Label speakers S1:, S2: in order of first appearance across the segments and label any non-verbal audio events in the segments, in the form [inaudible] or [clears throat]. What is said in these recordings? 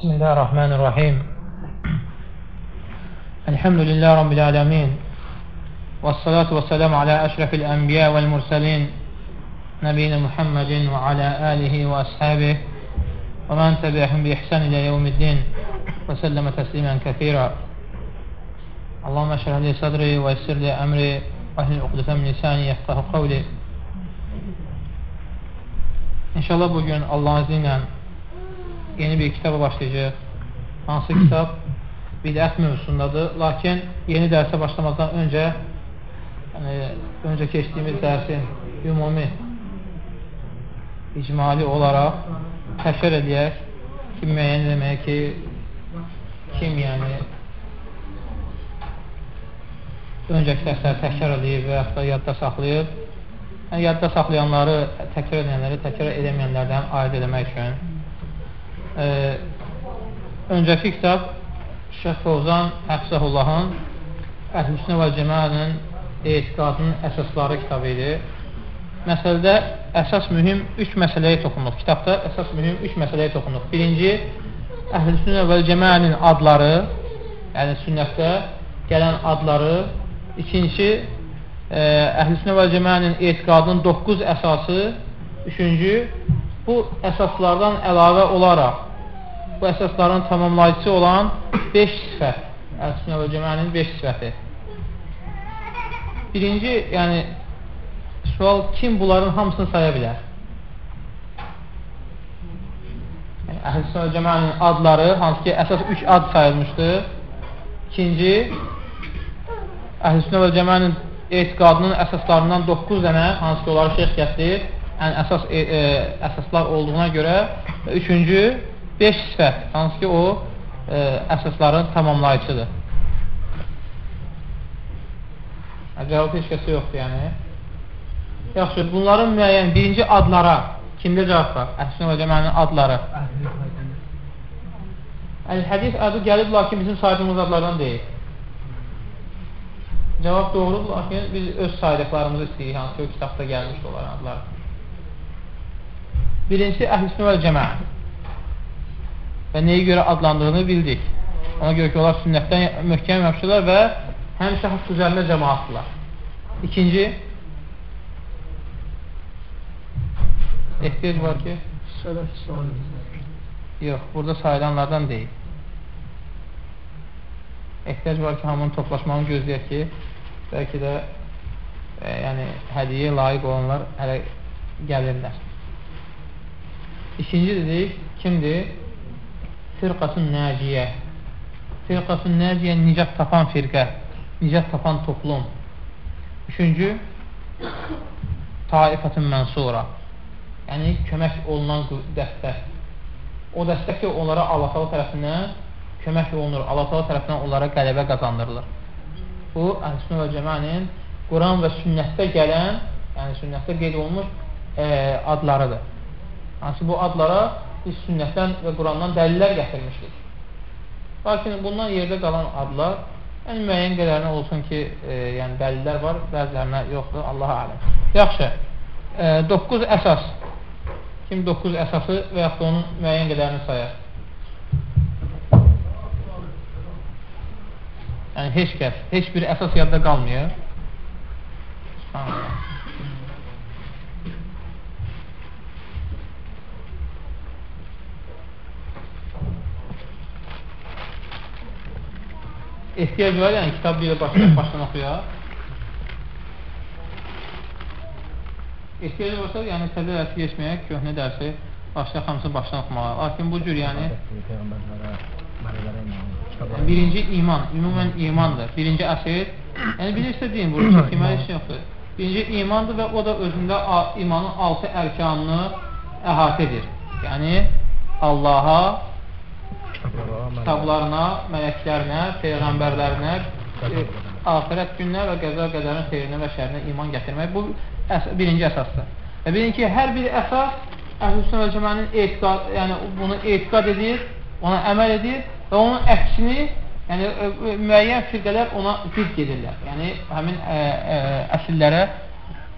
S1: بسم الله الرحمن الرحيم. الحمد لله رب العالمين والصلاة والسلام على أشرف الأنبياء والمرسلين نبينا محمد وعلى آله وأصحابه ومن تبعهم بإحسان إلى يوم الدين وسلم تسليما كثيرا. اللهم اشرح لي صدري ويسر لي أمري واحلل عقدة من لساني يفقه قولي. İnşallah bugün Allahın izni ilə yeni bir kitaba başlayacaq. Hansı kitab? Bidət mövzusundadır. Lakin yeni dərsə başlamazdan öncə yəni, öncə keçdiyimiz dərsin ümumi icmali olaraq təkrar edək ki, müəyyən demək ki, kim yəni öncəki dərsləri təkrar edib və yaxud da yadda saxlayıb yəni, yadda saxlayanları təkrar edənləri təkrar edəməyənlərdən aid eləmək üçün e, öncəki kitab Şeyh Fovzan Həfsəhullahın Əhl-Hüsnə və Cəmənin etiqadının əsasları kitabı idi. Məsələdə əsas mühüm üç məsələyə toxunuq. Kitabda əsas mühüm üç məsələyə toxunuq. Birinci, Əhl-Hüsnə və Cəmənin adları, yəni sünnətdə gələn adları. İkinci, Əhl-Sünnə və Cəmənin etiqadının 9 əsası, üçüncü, bu əsaslardan əlavə olaraq, bu əsasların tamamlayıcısı olan 5 sifət, Əhl-Sünnə və Cəmənin 5 sifəti. Birinci, yəni, sual, kim bunların hamısını saya bilər? Yəni, Əhl-Sünnə və Cəmənin adları, hansı ki, əsas 3 ad sayılmışdır. İkinci, Əhl-Sünnə və Cəmənin etiqadının əsaslarından 9 dənə, hansı ki, onları şeyx gətirir, yəni əsas, e, e, əsaslar olduğuna görə və üçüncü, 5 sifət, hansı ki, o e, əsasların tamamlayıcıdır. Cavab heç kəsi yoxdur, yəni. Yaxşı, bunların müəyyən birinci adlara kimdə cavab var? Əhl-Sünnə və Cəmənin adları. Əl-Hədis adı gəlib, lakin bizim saydığımız adlardan deyil. Cavab doğrudur, lakin biz öz saydıqlarımızı istəyirik, hansı ki, o kitabda gəlmişdir onların adları. Birincisi, əhl-i və cəmə və nəyə görə adlandığını bildik. Ona görə ki, onlar sünnətdən möhkəm yapışırlar və həmişə haqq üzərində cəmaatdırlar. İkinci, ehtiyac var ki, yox, burada sayılanlardan deyil. Ehtiyac var ki, hamının toplaşmanı gözləyək ki, bəlkə də e, yəni, hədiyə layiq olanlar hələ gəlirlər. İkinci dedik, kimdir? Firqasın nəciyə. Firqasın nəciyə nicat tapan firqə, nicat tapan toplum. Üçüncü, taifatın mənsura. Yəni, kömək olunan dəstə. O dəstə ki, onlara Allah tərəfindən kömək olunur, Allah tərəfindən onlara qələbə qazandırılır bu Əhl-Sünnə və Cəmənin Quran və sünnətdə gələn, yəni sünnətdə qeyd olunmuş e, adlarıdır. Hansı bu adlara biz sünnətdən və Qurandan dəlillər gətirmişdik. Lakin bundan yerdə qalan adlar, yəni müəyyən qədərinə olsun ki, e, yəni dəlillər var, bəzilərinə yoxdur, Allah aləm. Yaxşı, 9 e, əsas. Kim 9 əsası və yaxud da onun müəyyən qədərini sayar? Yəni, heç kəs, heç bir əsas yadda qalmıyor. Ehtiyac var, yəni kitab bir başdan, [clears throat] başdan oxuyaq. ehtiyac varsa, yəni təzə dərsi geçməyək, köhnə dərsi başlayaq hamısını başdan oxumağa. Lakin bu cür, yəni Birinci iman, ümumən imandır. Birinci əsir, yəni bilirsə deyin, burada çəkilməli heç yoxdur. Birinci imandır və o da özündə imanın altı ərkanını əhatə edir. Yəni, Allaha, kitablarına, mələklərinə, peyğəmbərlərinə, e, ahirət gününə və qəza qədərin xeyrinə və şərinə iman gətirmək. Bu əs birinci əsasdır. Və bilin ki, hər bir əsas Əhl-Hüsnə və Cəmənin etiqad, yəni bunu etiqad edir, ona əməl edir və onun əksini yəni, müəyyən firqələr ona zid gedirlər. Yəni, həmin ə, ə, əsillərə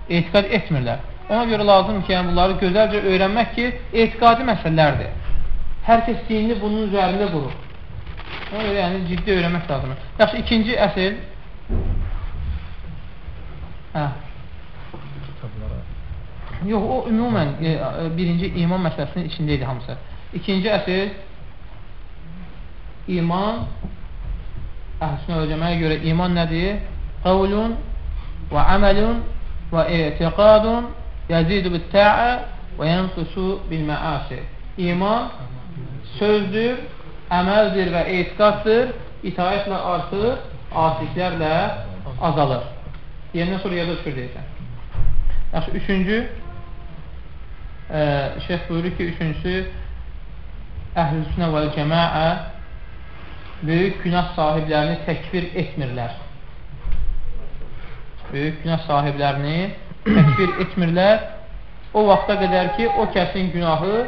S1: etiqad etmirlər. Ona görə lazımdır ki, yəni, bunları gözəlcə öyrənmək ki, etiqadi məsələlərdir. Hər kəs dinini bunun üzərində qurur. Ona görə ciddi öyrənmək lazımdır. Yaxşı, ikinci əsl Hə. Yox, o ümumən e, birinci iman məsələsinin içində idi hamısı. İkinci əsr iman əhlüsünə ölcəməyə görə iman nədir? Qavlun və əməlun və etiqadun yəzidu bittəə və yənqusu bilməəsi. İman sözdür, əməldir və etiqaddır, itaətlə artır, asiliklərlə azalır. Yerindən sonra yada düşür deyirsən. Yaxşı, üçüncü e, şeyh buyurur ki, üçüncüsü əhl-i və cəmaə böyük günah sahiblərini təkfir etmirlər. Böyük günah sahiblərini təkfir etmirlər. O vaxta qədər ki, o kəsin günahı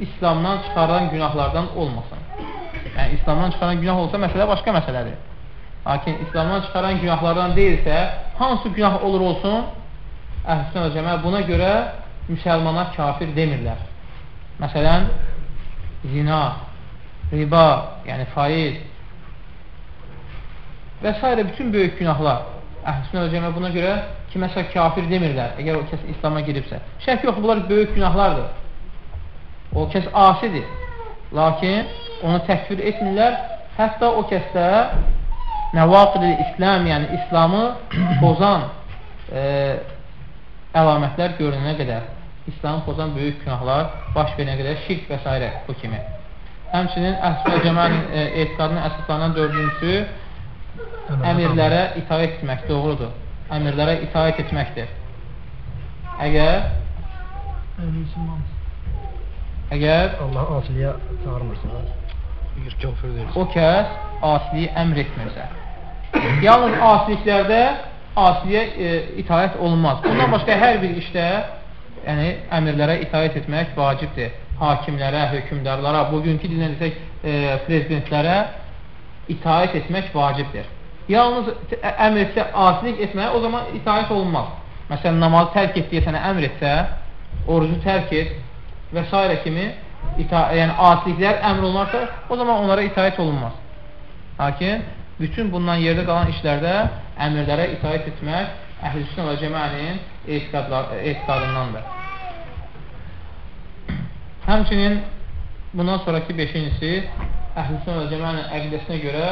S1: İslamdan çıxaran günahlardan olmasın. Yəni, İslamdan çıxaran günah olsa, məsələ başqa məsələdir. Lakin İslamdan çıxaran günahlardan deyilsə, hansı günah olur olsun, əhlüsünə cəmə buna görə müsəlmana kafir demirlər. Məsələn, zina, riba, yəni faiz və s. bütün böyük günahlar əhlüsünə cəmə buna görə kiməsə kafir demirlər, əgər o kəs İslama giribsə. Şək yox, bunlar böyük günahlardır. O kəs asidir. Lakin onu təkfir etmirlər. Hətta o kəsdə nəvaqid-i İslam, yəni İslamı [clears throat] pozan e, əlamətlər görünənə qədər, İslamı pozan böyük günahlar baş verənə qədər şirk və s. bu kimi. Həmçinin əhl-i cəmənin e, etiqadının əsaslarından dördüncüsü əmirlərə itaət etmək, doğrudur. Əmirlərə itaət etməkdir. Əgər əgər
S2: Allah asiliyə çağırmırsa
S1: o kəs asiliyi əmr etmirsə Yalnız asiliklərdə asiliyə e, itaət olunmaz. Bundan başqa hər bir işdə yəni, əmirlərə itaət etmək vacibdir. Hakimlərə, hökumdarlara, bugünkü dillə desək, e, prezidentlərə itaət etmək vacibdir. Yalnız əmr etsə, asilik etməyə o zaman itaət olunmaz. Məsələn, namazı tərk et deyə sənə əmr etsə, orucu tərk et və s. kimi ita yəni asiliklər əmr olunarsa, o zaman onlara itaət olunmaz. Lakin bütün bundan yerdə qalan işlərdə əmirlərə itaət etmək əhl-i və cəmənin etiqadındandır. Həmçinin bundan sonraki beşincisi əhl-i və cəmənin əqidəsinə görə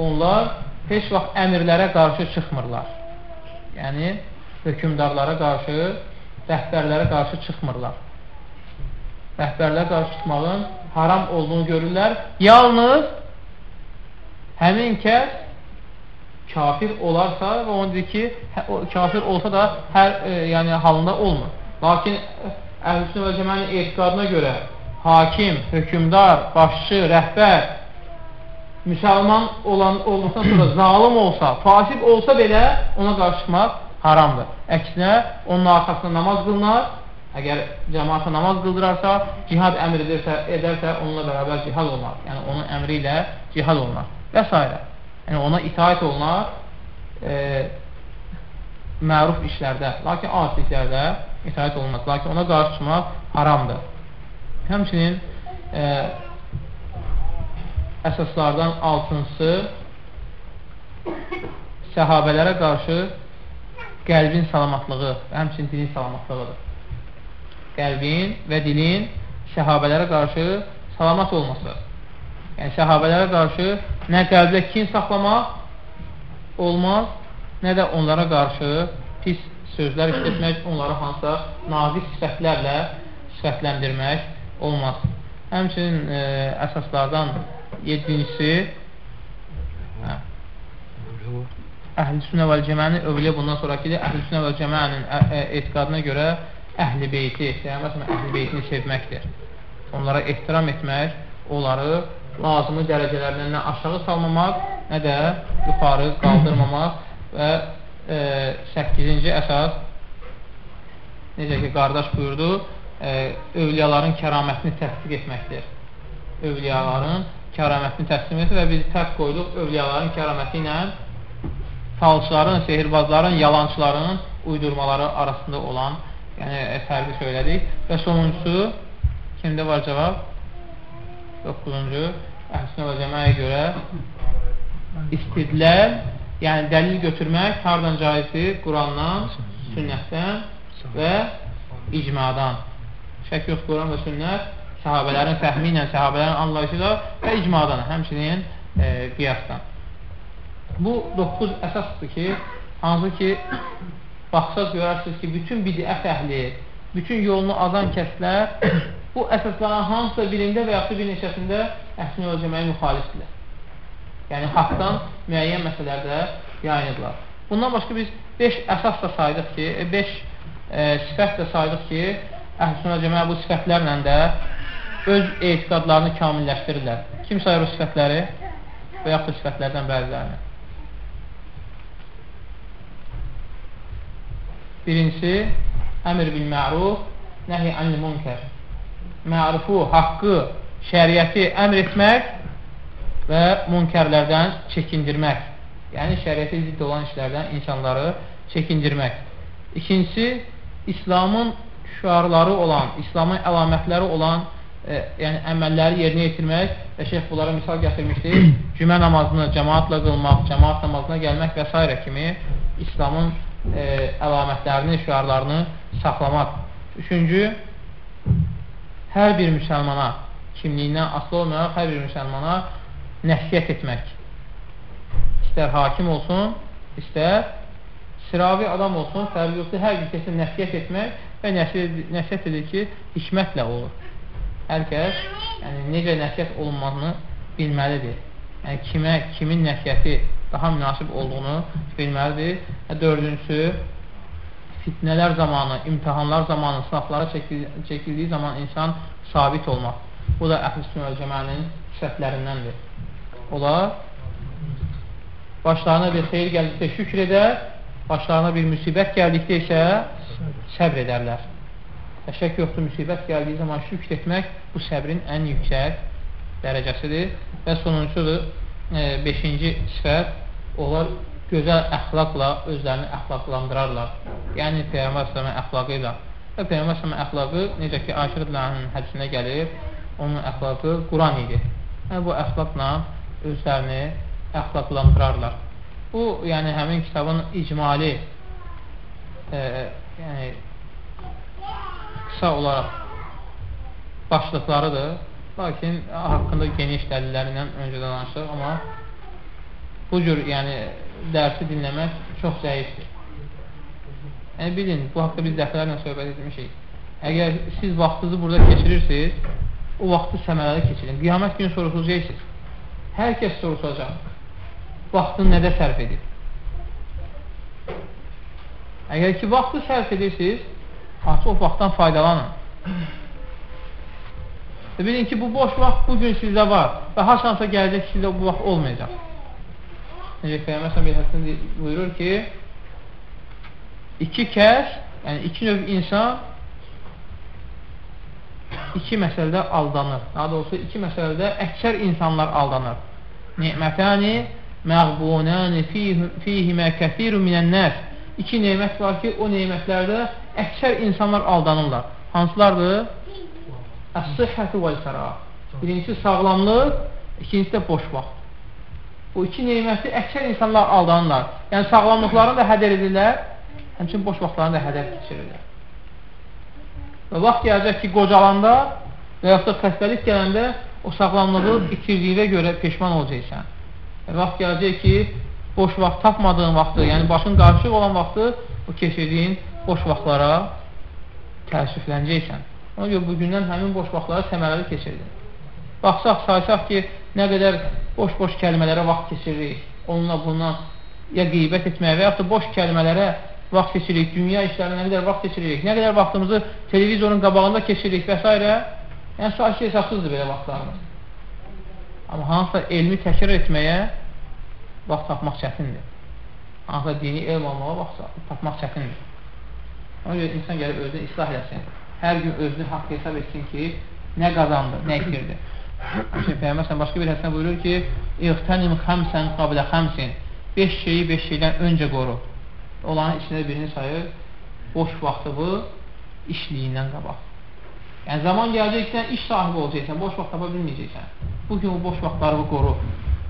S1: onlar heç vaxt əmirlərə qarşı çıxmırlar. Yəni, hökumdarlara qarşı, rəhbərlərə qarşı çıxmırlar. Rəhbərlərə qarşı çıxmağın haram olduğunu görürlər. Yalnız həmin kəs kafir olarsa və onu deyir ki, hə, kafir olsa da hər e, yəni halında olmur. Lakin Əhl-i və Cəmənin etiqadına görə hakim, hökümdar, başçı, rəhbər müsəlman olan olduqdan sonra [clears throat] zalım olsa, fasib olsa belə ona qarşımaq haramdır. Əksinə, onun arxasında namaz qılınar. Əgər cəmaata namaz qıldırarsa, cihad əmr edirsə, edərsə, onunla bərabər cihad olmaz. Yəni, onun əmri ilə cihad olmaz və s. Yəni, ona itaət olunar e, məruf işlərdə, lakin asiliklərdə itaət olunmaz. Lakin ona qarşı çıxmaq haramdır. Həmçinin e, əsaslardan altıncısı səhabələrə qarşı qəlbin salamatlığı və həmçinin dilin salamatlığıdır. Qəlbin və dilin səhabələrə qarşı salamat olması yəni səhabələrə qarşı nə qəlbdə kin saxlamaq olmaz, nə də onlara qarşı pis sözlər işlətmək, onları hansısa nazik sifətlərlə sifətləndirmək olmaz. Həmçinin e, əsaslardan yedincisi hə, Əhl-i Sünnə və Cəmənin övliyə bundan sonrakidir. Əhl-i Sünnə və Cəmənin etiqadına görə əhli beyti, Peyğəmbər əhli beytini sevməkdir. Onlara ehtiram etmək, onları lazımı dərəcələrindən nə aşağı salmamaq, nə də yuxarı qaldırmamaq və e, 8-ci əsas necə ki, qardaş buyurdu, e, övliyaların kəramətini təsdiq etməkdir. Övliyaların kəramətini təsdiq etməkdir və biz fərq qoyduq övliyaların kəraməti ilə falçıların, sehirbazların, yalancıların uydurmaları arasında olan yəni, fərqi söylədik. Və sonuncusu, kimdə var cavab? 9-cu Əhlüsünnə və cəməyə görə istidləl, yəni dəlil götürmək hardan caizdir? Qurandan, sünnətdən və icmadan. Şək yox, Quran və sünnət səhabələrin fəhmi ilə, səhabələrin anlayışı ilə və icmadan, həmçinin e, qiyasdan. Bu 9 əsasdır ki, hansı ki, baxsaq görərsiniz ki, bütün bidət əhli, bütün yolunu azan kəslər [coughs] bu əsasların hansısa birində və yaxud bir neçəsində əslini ölçəməyə müxalifdirlər. Yəni, haqdan müəyyən məsələlərdə yayınıdırlar. Bundan başqa biz 5 əsas da saydıq ki, 5 e, sifət də saydıq ki, əhlüsünə cəməyə bu sifətlərlə də öz etiqadlarını kamilləşdirirlər. Kim sayır o sifətləri və yaxud sifətlərdən bəzilərini? Birincisi, əmr bil məruf, nəhi anil münkər mərufu, haqqı, şəriəti əmr etmək və münkərlərdən çəkindirmək. Yəni, şəriəti zidd olan işlərdən insanları çəkindirmək. İkincisi, İslamın şüarları olan, İslamın əlamətləri olan e, yəni əməlləri yerinə yetirmək və şeyh bunlara misal gətirmişdir. [clears throat] Cümə namazını cəmaatla qılmaq, cəmaat namazına gəlmək və s. kimi İslamın e, əlamətlərini, şüarlarını saxlamaq. Üçüncü, hər bir müsəlmana, kimliyindən asılı olmayaraq hər bir müsəlmana nəsiyyət etmək. İstər hakim olsun, istər sıravi adam olsun, fərqi yoxdur, hər bir kəsə nəsiyyət etmək və nəsiyyət edir ki, hikmətlə olur. Hər kəs yəni, necə nəsiyyət olunmasını bilməlidir. Yəni, kimə, kimin nəsiyyəti daha münasib olduğunu bilməlidir. Dördüncüsü, fitnələr zamanı, imtihanlar zamanı, sınaqlara çəkildiyi zaman insan sabit olmaq. Bu da əhl-i cəmənin sifətlərindəndir. Onlar başlarına bir xeyir gəldikdə şükr edər, başlarına bir müsibət gəldikdə isə səbr edərlər. Şək yoxdur, müsibət gəldiyi zaman şükr etmək bu səbrin ən yüksək dərəcəsidir. Və sonuncudur, e, beşinci sifət, onlar gözəl əxlaqla özlərini əxlaqlandırarlar. Yəni, Peyğəmbər s.ə.v əxlaqı ilə. Və Peyğəmbər s.ə.v əxlaqı, necə ki, Aşır İlahının hədisində gəlir, onun əxlaqı Quran idi. Yəni, bu əxlaqla özlərini əxlaqlandırarlar. Bu, yəni, həmin kitabın icmali, e, yəni, qısa olaraq başlıqlarıdır. Lakin haqqında geniş dəlillərindən öncə danışdıq, amma bu cür yəni, dərsi dinləmək çox zəifdir. Yəni, bilin, bu haqda biz dəfələrlə söhbət etmişik. Əgər siz vaxtınızı burada keçirirsiniz, o vaxtı səmərəli keçirin. Qiyamət günü soruşulacaqsınız. Hər kəs soruşacaq. Vaxtını nədə sərf edib? Əgər ki, vaxtı sərf edirsiniz, artıq o vaxtdan faydalanın. Və bilin ki, bu boş vaxt bugün sizdə var və haçansa gələcək sizdə bu vaxt olmayacaq. Necə Peyyəməsən bir hədisində buyurur ki, iki kəs, yəni iki növ insan iki məsələdə aldanır. Daha doğrusu, iki məsələdə əksər insanlar aldanır. Ni'mətəni məğbunəni fihimə kəthirun minən-nəs. İki nemət var ki, o nemətlərdə əksər insanlar aldanırlar. Hansılardır? Əs-sıhhəti vəl-fərə. Birincisi sağlamlıq, ikincisi də boş vaxt. Bu iki neyməti əksər insanlar aldanırlar. Yəni, sağlamlıqlarını da hədər edirlər, həmçin boş vaxtlarını da hədər keçirirlər. Və vaxt gələcək ki, qocalanda və yaxud da xəstəlik gələndə o sağlamlığı itirdiyinə görə peşman olacaqsən. Və vaxt gələcək ki, boş vaxt tapmadığın vaxtı, yəni başın qarışıq olan vaxtı o keçirdiyin boş vaxtlara təəssüflənəcəksən. Ona görə bugündən həmin boş vaxtları səmərəli keçirdin. Baxsaq, saysaq ki, nə qədər boş-boş kəlmələrə vaxt keçiririk, onunla buna ya qeybət etməyə və yaxud da boş kəlmələrə vaxt keçiririk, dünya işlərinə nə qədər vaxt keçiririk, nə qədər vaxtımızı televizorun qabağında keçiririk və s. Yəni, sahisə hesabsızdır belə vaxtlarımız. Amma hansısa elmi təkrar etməyə vaxt tapmaq çətindir. Hansısa dini elm almağa vaxt tapmaq çətindir. Ona görə insan gəlib özünü islah eləsin. Hər gün özünü haqq hesab etsin ki, nə qazandı, nə itirdi. Çünki Peyğəmbər başqa bir hədisdə buyurur ki, "İğtanim xamsan qabla xamsin." 5 şeyi 5 şeydən öncə qoru. Onların içində birini sayır, boş vaxtı bu işliyindən qabaq. Yəni, zaman gələcək ki, iş sahibi olacaqsən, boş vaxt tapa bilməyəcəksən. Bu gün o boş vaxtları qoru.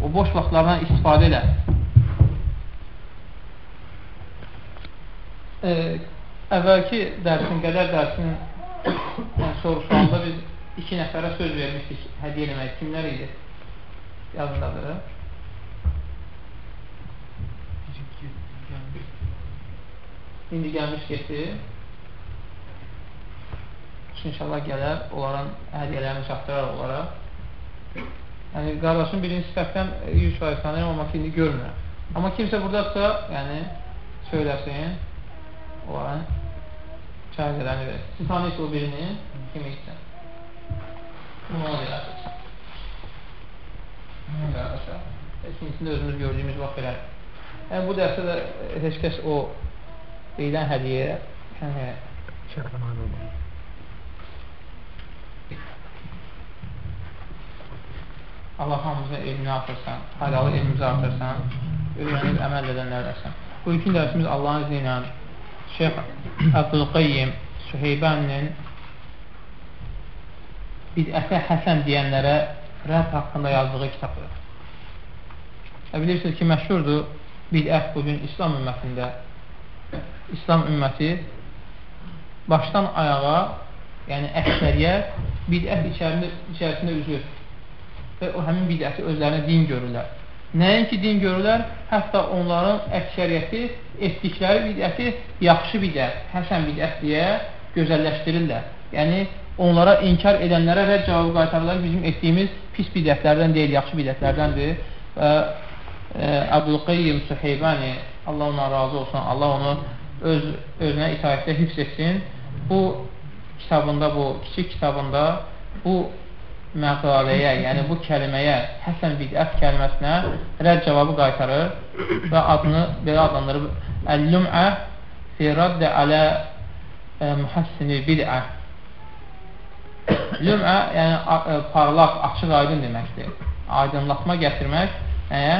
S1: O boş vaxtlardan istifadə elə. E, əvvəlki dərsin, qədər dərsinin yəni, [coughs] soruşanda biz iki nəfərə söz vermişdik hədiyə eləmək. Kimlər idi? Yazındadır. İndi gəlmiş getdi. İnşallah gələr, onların hədiyyələrini çatdırar onlara. Yəni, qardaşın birinci sifətdən 100% tanıyım, amma ki, indi görmürəm. Amma kimsə buradadsa, yəni, söyləsin, onların şahidələrini verir. Siz tanıyırsınız o birini, kim içsən? Bunu ona verərsiniz. Qardaşa. İkincisində özümüz gördüyümüz vaxt verər. Yəni, bu dərsdə də heç kəs o deyilən hədiyə yəni,
S2: Şərəfə nail olmalı.
S1: Allah hamımızın elmini artırsan, faydalı elmimizi artırsan, öyrənib əməl edənlərləsən. Bu ilkin dərsimiz Allahın izni ilə Şeyx Əbdülqeyyim Süheybəninin bidətə həsən deyənlərə rədd haqqında yazdığı kitabdır. Və bilirsiniz ki, məşhurdur bidət bugün İslam ümmətində İslam ümməti başdan ayağa yəni əksəriyyət bidət içərisində, içərisində üzür və o həmin bidəti özlərinə din görürlər. Nəinki din görürlər, hətta onların əksəriyyəti etdikləri bidəti yaxşı bidət, həsən bidət deyə gözəlləşdirirlər. Yəni, onlara inkar edənlərə rədd cavabı qaytarırlar, bizim etdiyimiz pis bidətlərdən deyil, yaxşı bidətlərdəndir. Və e, Abdülqeyyim Süheybəni, Allah ona razı olsun, Allah onu öz, özünə itaətdə hifz etsin. Bu kitabında, bu kiçik kitabında bu məqaləyə, yəni bu kəlməyə, həsən bidət kəlməsinə rədd cavabı qaytarır və adını belə adlandırıb Əl-Lüm'ə fi raddə alə e, mühəssini bid'ə Lüm'ə, yəni ə, e, parlaq, açıq aydın deməkdir. Aydınlatma gətirmək, əyə,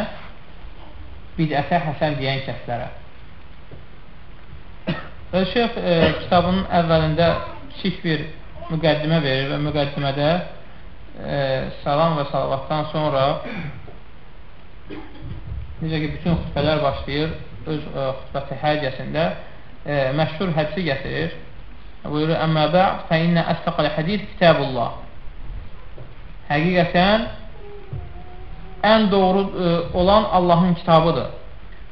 S1: bidətə həsən deyən kəslərə. Şeyx e, kitabının əvvəlində kiçik bir müqəddimə verir və müqəddimədə e, salam və salavatdan sonra necə ki, bütün xütbələr başlayır öz e, xütbəti hədiyəsində e, məşhur hədisi gətirir. Buyurur, Əmmə bə'd fə innə əstəqəl hədid kitabullah. Həqiqətən ən doğru e, olan Allahın kitabıdır.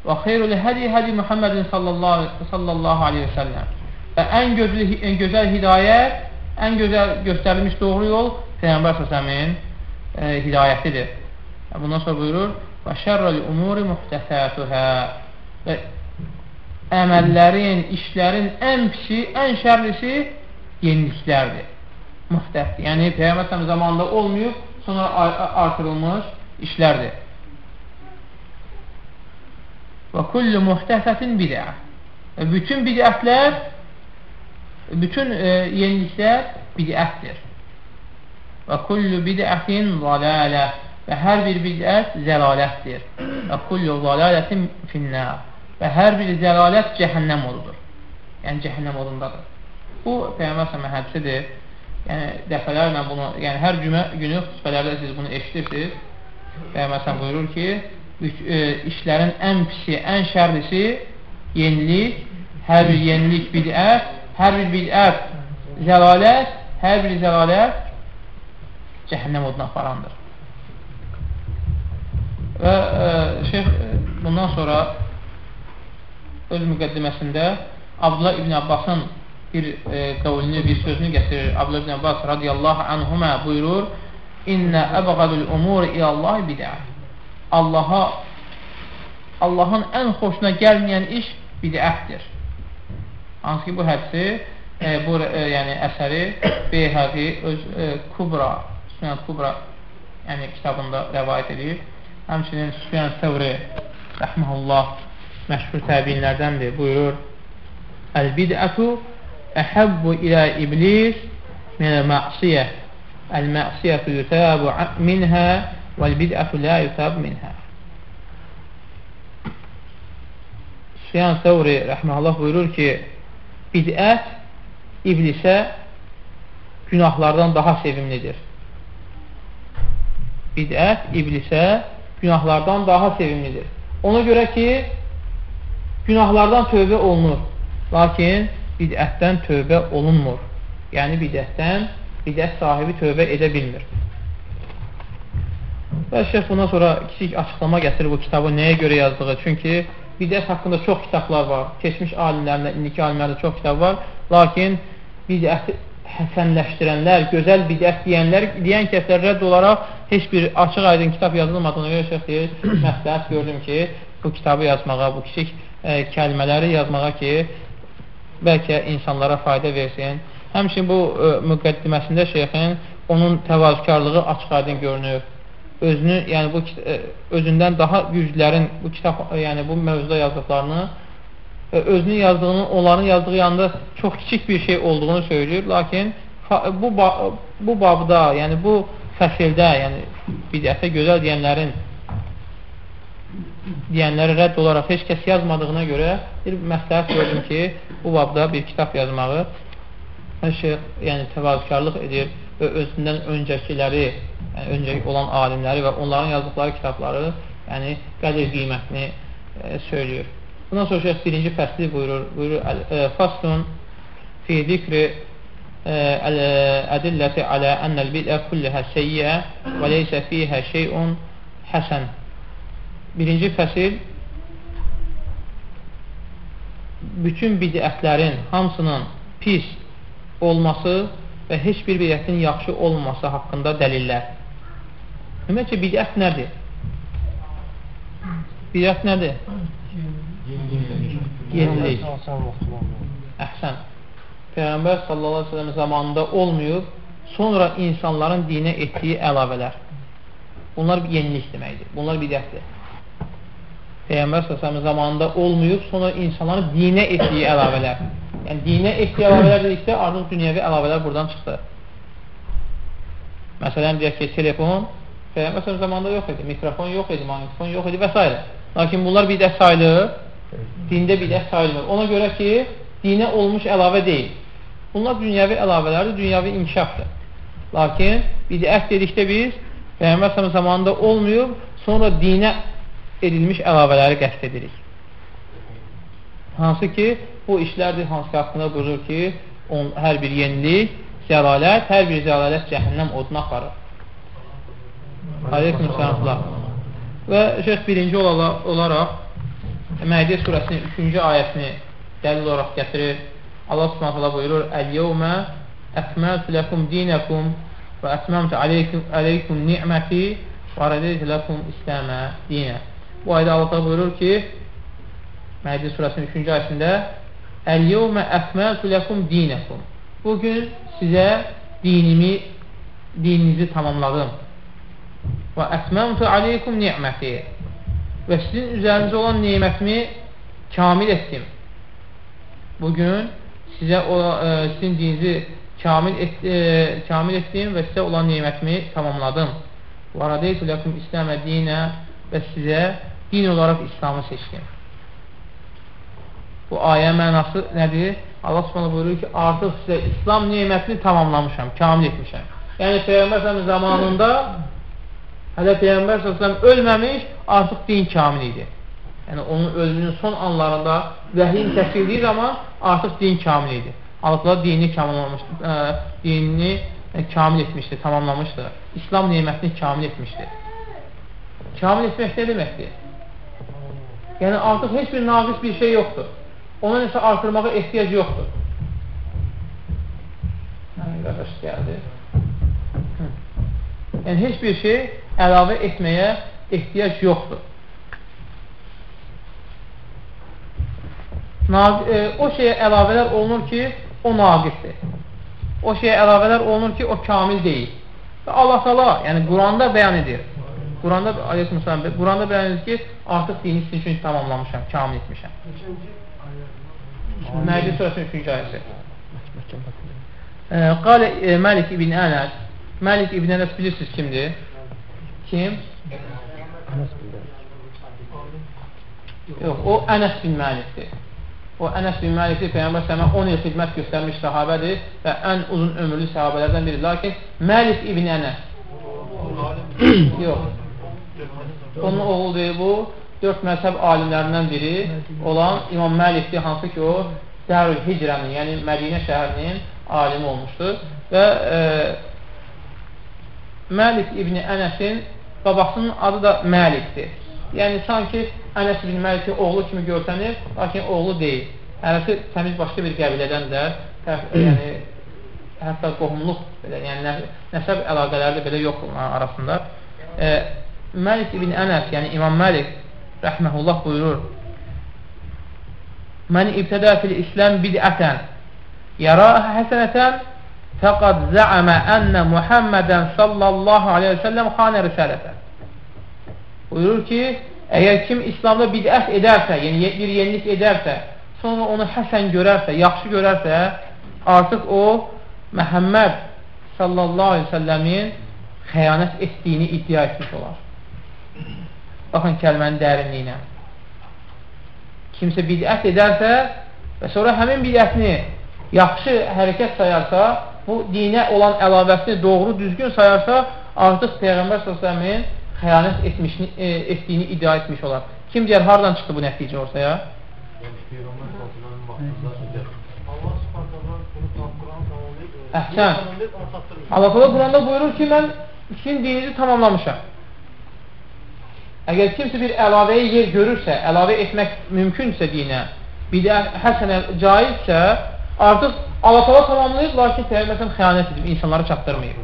S1: Və xeyrul hədi hədi Muhammedin sallallahu, sallallahu aleyhi və səlləm. Və ən gözəl, gözəl hidayət, ən gözəl göstərilmiş doğru yol Peyğəmbər səsəmin e, hidayətidir. Bundan sonra buyurur, və şərrəl umuri muhtəsətuhə və əməllərin, işlərin ən pisi, ən şərlisi yeniliklərdir. Muhtəsdir. Yəni, Peyğəmbər zamanında olmayıb, sonra artırılmış işlərdir. Və kullu muhtəsətin bidə. Bütün bidətlər, bütün e, yeniliklər bidətdir. Və kullu bid'ətin zalalə və hər bir bidət zəlalətdir. Və kullu zalalətin finnər və hər bir zəlalət cəhənnəm oludur. Yəni, cəhənnəm olundadır. Bu, Peyyəmbər səhəmə hədisidir. Yəni, dəfələrlə bunu, yəni hər cümə günü xüsbələrdə siz bunu eşitirsiniz. Peyyəmbər səhəm buyurur ki, e, işlərin ən pisi, ən şərlisi yenilik, hər bir yenilik bidət, hər bir bidət zəlalət, hər bir zəlalət cəhənnəm oduna aparandır. Və e, şeyx e, bundan sonra öz müqəddiməsində Abdullah ibn Abbasın bir e, qavlini, bir sözünü gətirir. Abdullah ibn Abbas radiyallahu anhumə buyurur İnnə əbəqədül umur ilallahi bidə Allaha Allahın ən xoşuna gəlməyən iş bidətdir. Hansı ki, bu hədsi, e, bu e, yəni əsəri Beyhəqi öz e, Kubra Süfyan Kubra yəni kitabında rəvayət edir. Həmçinin Süfyan Səvri rəhməhullah məşhur təbiinlərdəndir. Buyurur: "Əl-bid'atu əhəbbu ilə iblis minəl-ma'siyə. Əl-ma'siyətu yutabu minhə vəl-bid'atu la yutab minhə." Süfyan Səvri rəhməhullah buyurur ki, bid'ət iblisə günahlardan daha sevimlidir. Bidət iblisə günahlardan daha sevimlidir. Ona görə ki, günahlardan tövbə olunur. Lakin bidətdən tövbə olunmur. Yəni bidətdən bidət sahibi tövbə edə bilmir. Və şeyh bundan sonra kiçik açıqlama gətirir bu kitabı nəyə görə yazdığı. Çünki bidət haqqında çox kitablar var. Keçmiş alimlərlə, indiki alimlərdə çox kitab var. Lakin bidəti həsənləşdirənlər, gözəl bidət deyənlər, deyən kəslər rədd olaraq heç bir açıq aydın kitab yazılmadığına görə şeyh deyir, [coughs] məsləhət gördüm ki, bu kitabı yazmağa, bu kiçik e, kəlmələri yazmağa ki, bəlkə insanlara fayda versin. Həmçin bu e, müqəddiməsində şeyxin onun təvazükarlığı açıq aydın görünür. Özünü, yəni bu e, özündən daha güclərin bu kitab, yəni bu mövzuda yazdıqlarını özünün yazdığını, onların yazdığı yanında çox kiçik bir şey olduğunu söylüyor. Lakin bu bu babda, yəni bu fəsildə, yəni bidətə gözəl deyənlərin deyənləri rədd olaraq heç kəs yazmadığına görə bir məsləhət gördüm ki, bu babda bir kitab yazmağı şey, yəni təvazükarlıq edir və özündən öncəkiləri, yəni öncəki olan alimləri və onların yazdıqları kitabları, yəni qədir qiymətini e, söylüyor. Bundan sonra şeyh birinci fəsli buyurur, buyurur faslun fi zikri ədilləti alə ənəl bidə kulləhə seyyə və leysə fiyhə şeyun həsən. Birinci fəsil bütün bidətlərin hamısının pis olması və heç bir bidətin yaxşı olmaması haqqında dəlillər. Ümumiyyətcə, bidət nədir? Bidət nədir? Yenilik. Əhsən. Peyğəmbər sallallahu aleyhi ve sellem zamanında olmayıb, sonra insanların dinə etdiyi əlavələr. Bunlar bir yenilik deməkdir. Bunlar bidətdir. Peyğəmbər sallallahu zamanında olmayıb, sonra insanların dinə etdiyi əlavələr. Yəni, dinə etdiyi əlavələr dedikdə, artıq dünyəvi əlavələr buradan çıxdı. Məsələn, deyək ki, telefon Peyğəmbər zamanında yox idi, mikrofon yox idi, magnetofon yox idi və s. Lakin bunlar bidət sayılır, dində bidət sayılmır. Ona görə ki, dinə olmuş əlavə deyil. Bunlar dünyəvi əlavələrdir, dünyəvi inkişafdır. Lakin bidət dedikdə biz Peyğəmbər zamanında olmayıb, sonra dinə edilmiş əlavələri qəst edirik. Hansı ki, bu işlərdir, hansı ki, haqqında buyurur ki, on, hər bir yenilik, zəlalət, hər bir zəlalət cəhənnəm oduna aparır. Aleyküm sələtullah. Və şeyh birinci olaraq Məhdiyə surəsinin 3-cü ayəsini dəlil olaraq gətirir. Allah subhanətələ buyurur, Əl-yevmə əkməltü ləkum dinəkum və ətməmtü aleykum, aleykum ni'məti və rədəyətü ləkum İsləmə dinə. Bu ayda Allah buyurur ki, Məhdiyə surəsinin 3-cü ayəsində Əl-yevmə əkməltü ləkum dinəkum Bugün sizə dinimi, dininizi tamamladım. Və ətməmtü aleykum ni'məti və sizin üzərinizə olan neymətimi kamil etdim. Bugün sizə o, e, sizin dininizi kamil, et, e, kamil etdim və sizə olan neymətimi tamamladım. Və radeytü ləkum İsləmə dinə və sizə din olaraq İslamı seçdim. Bu ayə mənası nədir? Allah subhanahu buyurur ki, artıq sizə İslam neymətini tamamlamışam, kamil etmişəm. Yəni Peyğəmbər zamanında hələ Peyğəmbər s.ə.v ölməmiş, artıq din kamil idi. Yəni, onun ölümünün son anlarında vəhiyin kəsildiyi zaman artıq din kamil idi. Allah dini kamilləmişdi, ə, dinini ə, kamil etmişdi, tamamlamışdı. İslam neymətini kamil etmişdi. Kamil etmək nə deməkdir? Yəni, artıq heç bir naqis bir şey yoxdur. Ona nəsə artırmağa ehtiyac yoxdur. Yəni, qardaş gəldi. Yəni, heç bir şey əlavə etməyə ehtiyac yoxdur. E, o şeyə əlavələr olunur ki, o naqisdir. O şeyə əlavələr olunur ki, o kamil deyil. Və Allah sala, yəni Quranda bəyan edir. Quranda, aleyhissallam, Quranda bəyan edir ki, artıq dini sizin üçün tamamlamışam, kamil etmişəm. Məclis surəsinin 3-cü ayəsi. Qalə e, Məlik ibn Ənəs Məlik ibn Ənəs bilirsiniz kimdir? Kim? Yox, o Ənəs bin Məlikdir. O Ənəs bin Məlikdir, Peyyambər sələmə 10 il xidmət göstərmiş sahabədir və ən uzun ömürlü sahabələrdən biri. Lakin Məlik ibn Ənəs [clears throat] yox. Onun oğludur bu. Dörd məzhəb alimlərindən biri olan İmam Məlikdir, hansı ki o Dərül Hicrənin, yəni Mədinə şəhərinin alimi olmuşdur. Və e, Məlik ibn Ənəsin babasının adı da Məlikdir. Yəni, sanki Ənəs ibn Məlikin oğlu kimi görsənir, lakin oğlu deyil. Hərəsi təmiz başqa bir qəbilədən də, yəni, hətta qohumluq, belə, yəni nəsəb əlaqələri də belə yoxdur onların arasında. E, Məlik ibn Ənəs, yəni İmam Məlik rəhməhullah buyurur, Mən ibtədə fil-İslam bidətən yaraha həsənətən fəqad zəəmə ənə Muhammədən sallallahu aleyhi və səlləm xanə risalətən. Buyurur ki, əgər kim İslamda bidət edərsə, yəni bir yenilik edərsə, sonra onu həsən görərsə, yaxşı görərsə, artıq o Məhəmməd sallallahu aleyhi və səlləmin xəyanət etdiyini iddia etmiş olar. Baxın kəlmənin dərinliyinə kimsə bidət edərsə və sonra həmin bidətini yaxşı hərəkət sayarsa, bu dinə olan əlavəsini doğru, düzgün sayarsa, artıq Peyğəmbər s.ə.v-in xəyanət etmiş, e, etdiyini iddia etmiş olar. Kim deyər, haradan çıxdı bu nəticə ortaya? Əhsən. Allah Quranda buyurur ki, mən sizin dininizi tamamlamışam. Əgər kimsə bir əlavəyə yer görürsə, əlavə etmək mümkünsə dinə, bir də həsənə caizsə, artıq Allah-Allah tamamlayıb, lakin Peyğəmbərsən xəyanət edib, insanlara çatdırmayıb.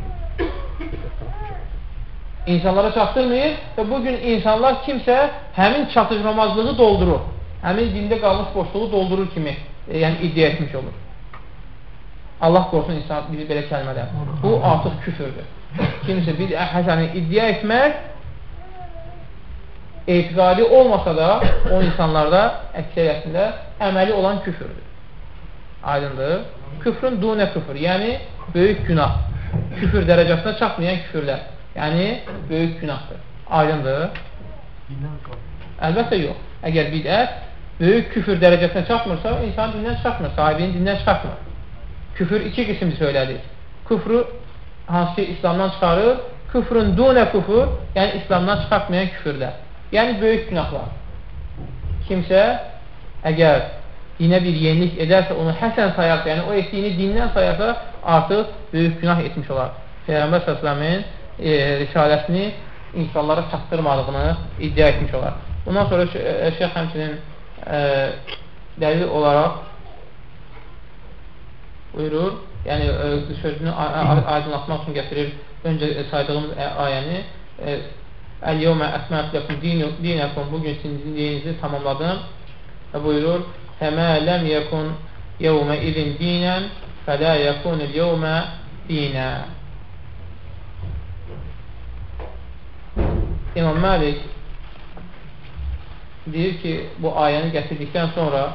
S1: İnsanlara çatdırmayıb və bugün insanlar kimsə həmin çatışmamazlığı doldurur. Həmin dində qalmış boşluğu doldurur kimi e, yəni iddia etmiş olur. Allah qorusun insan bizi belə kəlmələr. Bu artıq küfürdür. Kimsə bir həsəni iddia etmək etiqadi olmasa da o insanlarda əksəriyyətində əməli olan küfürdür. Aydındır. Küfrün dunə küfür, yəni böyük günah. Küfür dərəcəsinə çatmayan küfürlər. Yəni böyük günahdır. Aydındır. Əlbəttə yox. Əgər bidət böyük küfür dərəcəsinə çatmırsa, insan dindən çıxartmır, sahibinin dindən çıxartmır. Küfür iki qismdir söylədik. Küfrü hansı ki İslamdan çıxarır, küfrün dunə küfür, yəni İslamdan çıxartmayan küfürlər. Yəni, böyük günahlar. Kimsə, əgər dinə bir yenilik edərsə, onu həsən sayarsa, yəni o etdiyini dindən sayarsa, artıq böyük günah etmiş olar. Peyğəmbər s.ə.v-in e, risaləsini insanlara çatdırmadığını iddia etmiş olar. Bundan sonra e, Şeyh həmçinin e, dəlil olaraq buyurur, yəni e, sözünü aydınlatmaq üçün gətirir öncə saydığımız ayəni e, Əl-yevmə əsmət ləkum dinəkum Bugün sizin dininizi tamamladım və buyurur Ləm yəkun yevmə idin dinən fələ yəkunil yevmə dinə İmam Məlik deyir ki, bu ayəni gətirdikdən sonra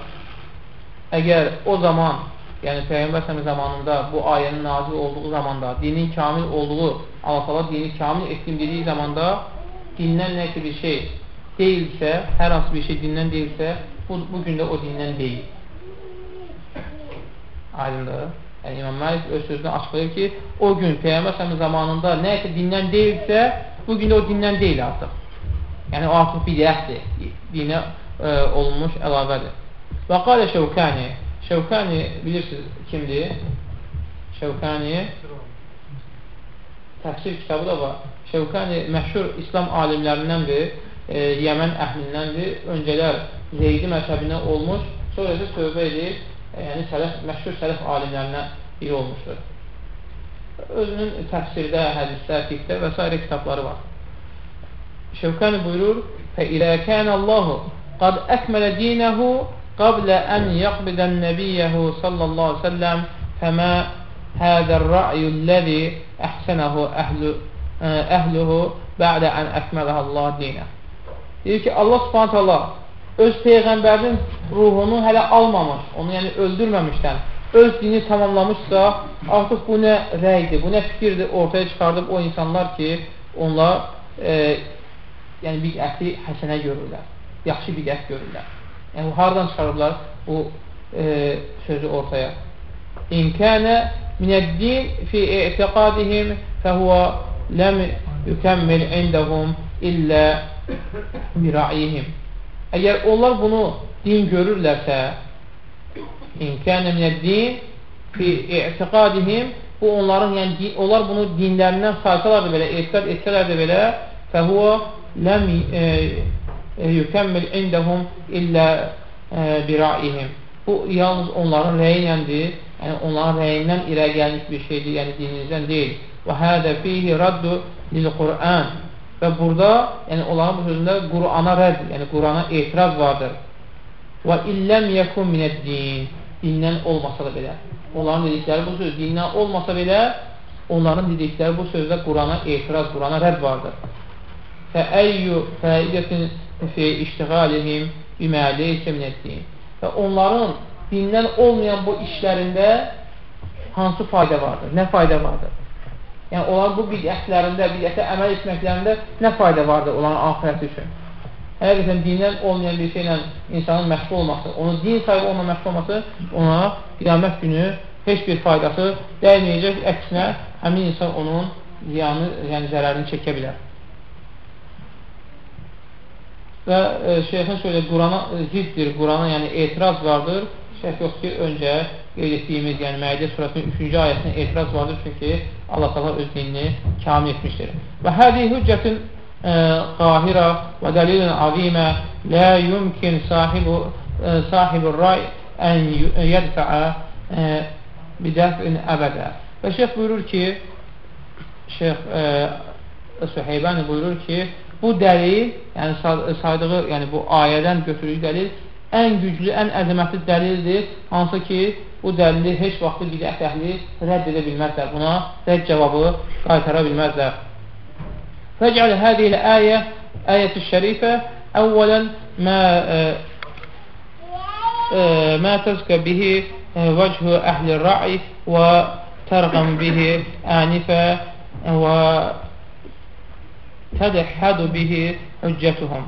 S1: əgər o zaman yəni Peyğəmbər səmi zamanında bu ayənin nazil olduğu zamanda dinin kamil olduğu Allah-Allah dini kamil etdim dediyi zamanda dindən nəsə bir şey deyilsə, hər hansı bir şey dindən deyilsə, bu, bu gün də o dindən deyil. Aydındır. Yəni, İmam Məlik öz sözünü açıqlayır ki, o gün Peyyəmbər səmin zamanında nəsə dindən deyilsə, bu gün də o dindən deyil artıq. Yəni, o artıq bidətdir. Dinə ə, olunmuş əlavədir. Və qalə Şevkani, Şevkani bilirsiniz kimdir? Şevkani təfsir kitabı da var. Şevkani məşhur İslam alimlərindəndir, e, Yəmən əhlindəndir. Öncələr Zeydi məzhəbindən olmuş, sonra isə tövbə edir, e, yəni sələf, məşhur sələf alimlərindən biri olmuşdur. Özünün təfsirdə, hədisdə, fiqdə və s. kitabları var. Şevkani buyurur, فَإِذَا كَانَ اللّٰهُ قَدْ أَكْمَلَ دِينَهُ قَبْلَ أَنْ يَقْبِدَ النَّبِيَّهُ صَلَّى اللّٰهُ عَلَيْهِ وسلم فَمَا هَذَا الرَّأْيُ الَّذِي أَحْسَنَهُ أَهْلُ əhluhu bə'də ən əkmələhə Allah dinə. Deyir ki, Allah subhanət Allah öz Peyğəmbərinin ruhunu hələ almamış, onu yəni öldürməmişdən, öz dini tamamlamışsa, artıq bu nə rəydir, bu nə fikirdir ortaya çıxardıb o insanlar ki, onlar e, yəni bidəti həsənə görürlər, yaxşı bidət görürlər. Yəni, haradan çıxarıblar? Bu e, sözü ortaya. İn kənə minəd-din fi i'tiqadihim fəhvə ləm yükəmmil indəhum illə bira'ihim. Əgər onlar bunu din görürlərsə, in kənə minəd-din fi i'tiqadihim bu onların, yəni onlar bunu dinlərindən saysalar da belə, etiqad etsələr də belə, fəhvə ləm e, e, yükəmmil indəhum illə e, biraihim. Bu, yalnız onların rəyi iləndir, yəni onların rəyindən irə gəlmiş bir şeydir, yəni dininizdən deyil. Və hədə fihi raddu lil-Qur'an. Və burada, yəni onların bu sözündə Qur'ana rədd, yəni Qur'ana etiraz vardır. Və illəm yəkun minəd-din, dindən olmasa da belə. Onların dedikləri bu söz dindən olmasa belə, onların dedikləri bu sözdə Qur'ana etiraz, Qur'ana rədd vardır. Fəəyyü fəidətin fi iştiğalihim bimə leysə minəddin. Və onların dindən olmayan bu işlərində hansı fayda vardır? Nə fayda vardır? Yəni, onların bu bidətlərində, bidətə əməl etməklərində nə fayda vardır onların ahirəti üçün? Həqiqətən dindən olmayan bir şeylə insanın məşğul olması, onu din sahibi olma məşğul olması ona qiyamət günü heç bir faydası dəyməyəcək, əksinə həmin insan onun ziyanı, yəni zərərini çəkə bilər. Və e, şeyxin söylə, Qurana e, ziddir, Qurana yəni etiraz vardır. Şeyx yox ki, öncə qeyd etdiyimiz, yəni Məidə surasının 3-cü ayəsinə etiraz vardır, çünki Allah təala öz dinini kamil etmişdir. Və hədi hüccətin e, qahira və dəlilin azimə la yumkin sahibu e, sahibur ray ən yədfəə e, bidəfin əbədə. Və şeyx buyurur ki, şeyx Süheybəni buyurur ki, bu dəlil, yəni saydığı, yəni bu ayədən götürülü dəlil ən güclü, ən əzəmətli dəlildir, hansı ki, bu dəlili heç vaxtı bidət əhli rədd edə bilməzlər. Buna rədd cavabı qaytara bilməzlər. Fəcəl hədiyə əyə, əyət-i şərifə əvvələn mə mə təzkə bihi vəchü əhli ra'i və tərqəm bihi ənifə və tədəhhədu bihi hüccətuhum.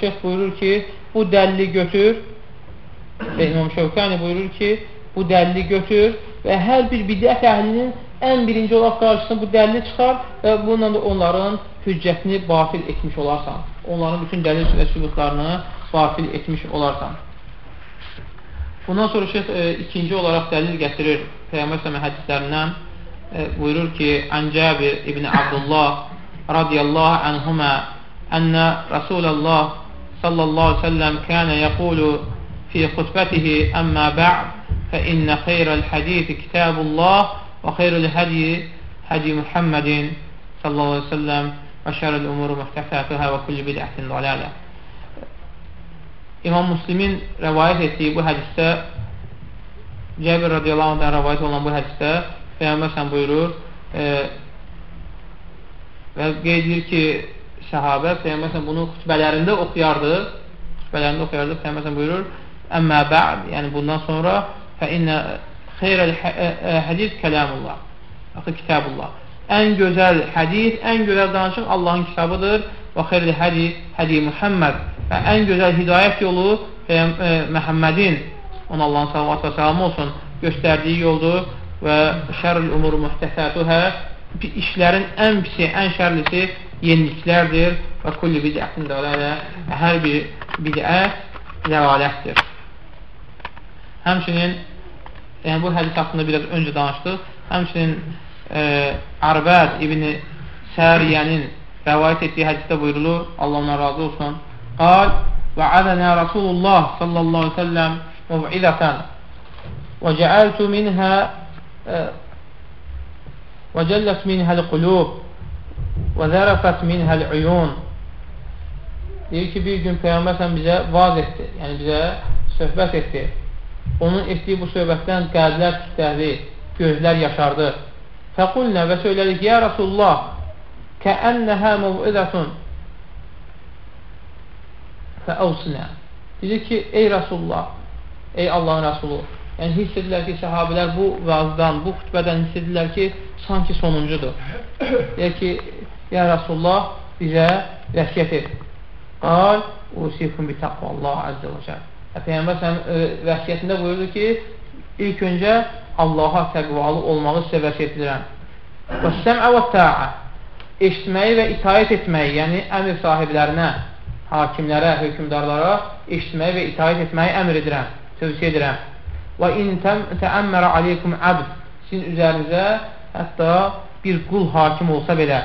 S1: Şeyh buyurur ki, bu dəlli götür və İmam Şevkani buyurur ki, bu dəlli götür və hər bir bidət əhlinin ən birinci olaraq qarşısına bu dəlli çıxar və bununla da onların hüccətini batil etmiş olarsan. Onların bütün dəlil və sübutlarını batil etmiş olarsan. Bundan sonra şeyh e, ikinci olaraq dəlil gətirir Peyyəmbər hədislərindən buyurur ki, Ən Cəbir ibn Abdullah radiyallahu anhuma ənə Rasulallah sallallahu aleyhi ve sellem kənə yəqulu fi xutbətihi əmmə bə'd fə innə xeyrəl hədisi kitabullah və xeyrəl hədi hədi Muhammedin sallallahu aleyhi ve sellem və şərəl umuru mühtəfətuhə və kulli bidətin dalalə İmam Müslimin rəvayət etdiyi bu hədisdə Cəbir radiyallahu anh rəvayət olunan bu hədisdə Peyğəmbər sən buyurur e, və qeyd edir ki, səhabə Peyğəmbər bunu xütbələrində oxuyardı. Xütbələrində oxuyardı. Peyğəmbər buyurur: "Əmmə bə'd", yəni bundan sonra fə innə xeyrəl e, hədis kəlamullah. Axı kitabullah. Ən gözəl hədis, ən gözəl danışıq Allahın kitabıdır və xeyrəl hədi hədi Muhammed və ən gözəl hidayət yolu Məhəmmədin ona Allahın salavat və salamı olsun göstərdiyi yoldur və şərl umur muhtəsətuhə işlərin ən pisi, ən şərlisi yeniliklərdir və kulli bidətin dələlə hər bir bidə zəlalətdir. Həmçinin yəni bu hədis haqqında biraz öncə danışdıq. Həmçinin e, Arbəd ibn Səriyənin rəvayət etdiyi hədisdə buyurulur, Allah ona razı olsun. Qal və ədənə Rasulullah sallallahu aleyhi ve sellem muv'izətən və cəəltu minhə وجلت منها القلوب Və zərəfət minhəl uyun deyir ki, bir gün Peyğəmbərsən bizə vaz etdi, yəni bizə söhbət etdi. Onun etdiyi bu söhbətdən qəlblər kütlədi, gözlər yaşardı. Fəqulnə və söylədik, ya Rasulullah, kəənnəhə muv'idətun fəəvsinə. Dedik ki, ey Rasulullah, ey Allahın Rasulü, yəni hiss edirlər ki, səhabilər bu vazdan, bu xütbədən hiss edirlər ki, sanki sonuncudur. Deyək ki, ya Rasulullah, bizə vəsiyyət et. Qal, usikum bi taqvallah əzzə və cəl. Peyğəmbər səhəm vəsiyyətində buyurdu ki, ilk öncə Allaha təqvalı olmağı sizə vəsiyyət edirəm. Və səmə və ta'a eşitməyi və itaət etməyi, yəni əmr sahiblərinə, hakimlərə, hökümdarlara eşitməyi və itaət etməyi əmr edirəm, tövsiyə edirəm. Və in təəmmərə aleykum abd sizin üzərinizə hətta bir qul hakim olsa belə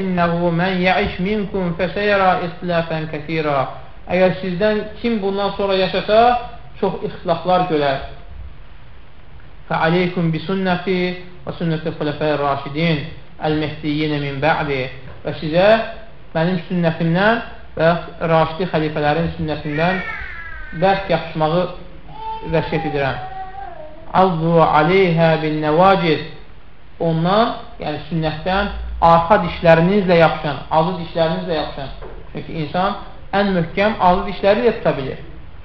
S1: innəhu mən yəiş minkum fəsəyərə ixtilafən kəthira əgər sizdən kim bundan sonra yaşasa çox ixtilaflar bi sünnəti və sünnəti xulafə raşidin əl-mehdiyyin min bə'di. Və sizə mənim sünnətimdən və raşidi xəlifələrin sünnətindən bərk yapışmağı vəsiyyət edirəm. Aleyhə bin nəvacid ondan, yəni sünnətdən arxa dişlərinizlə yapışan, azı dişlərinizlə yapışan. Çünki insan ən möhkəm azı dişləri ilə tuta bilir.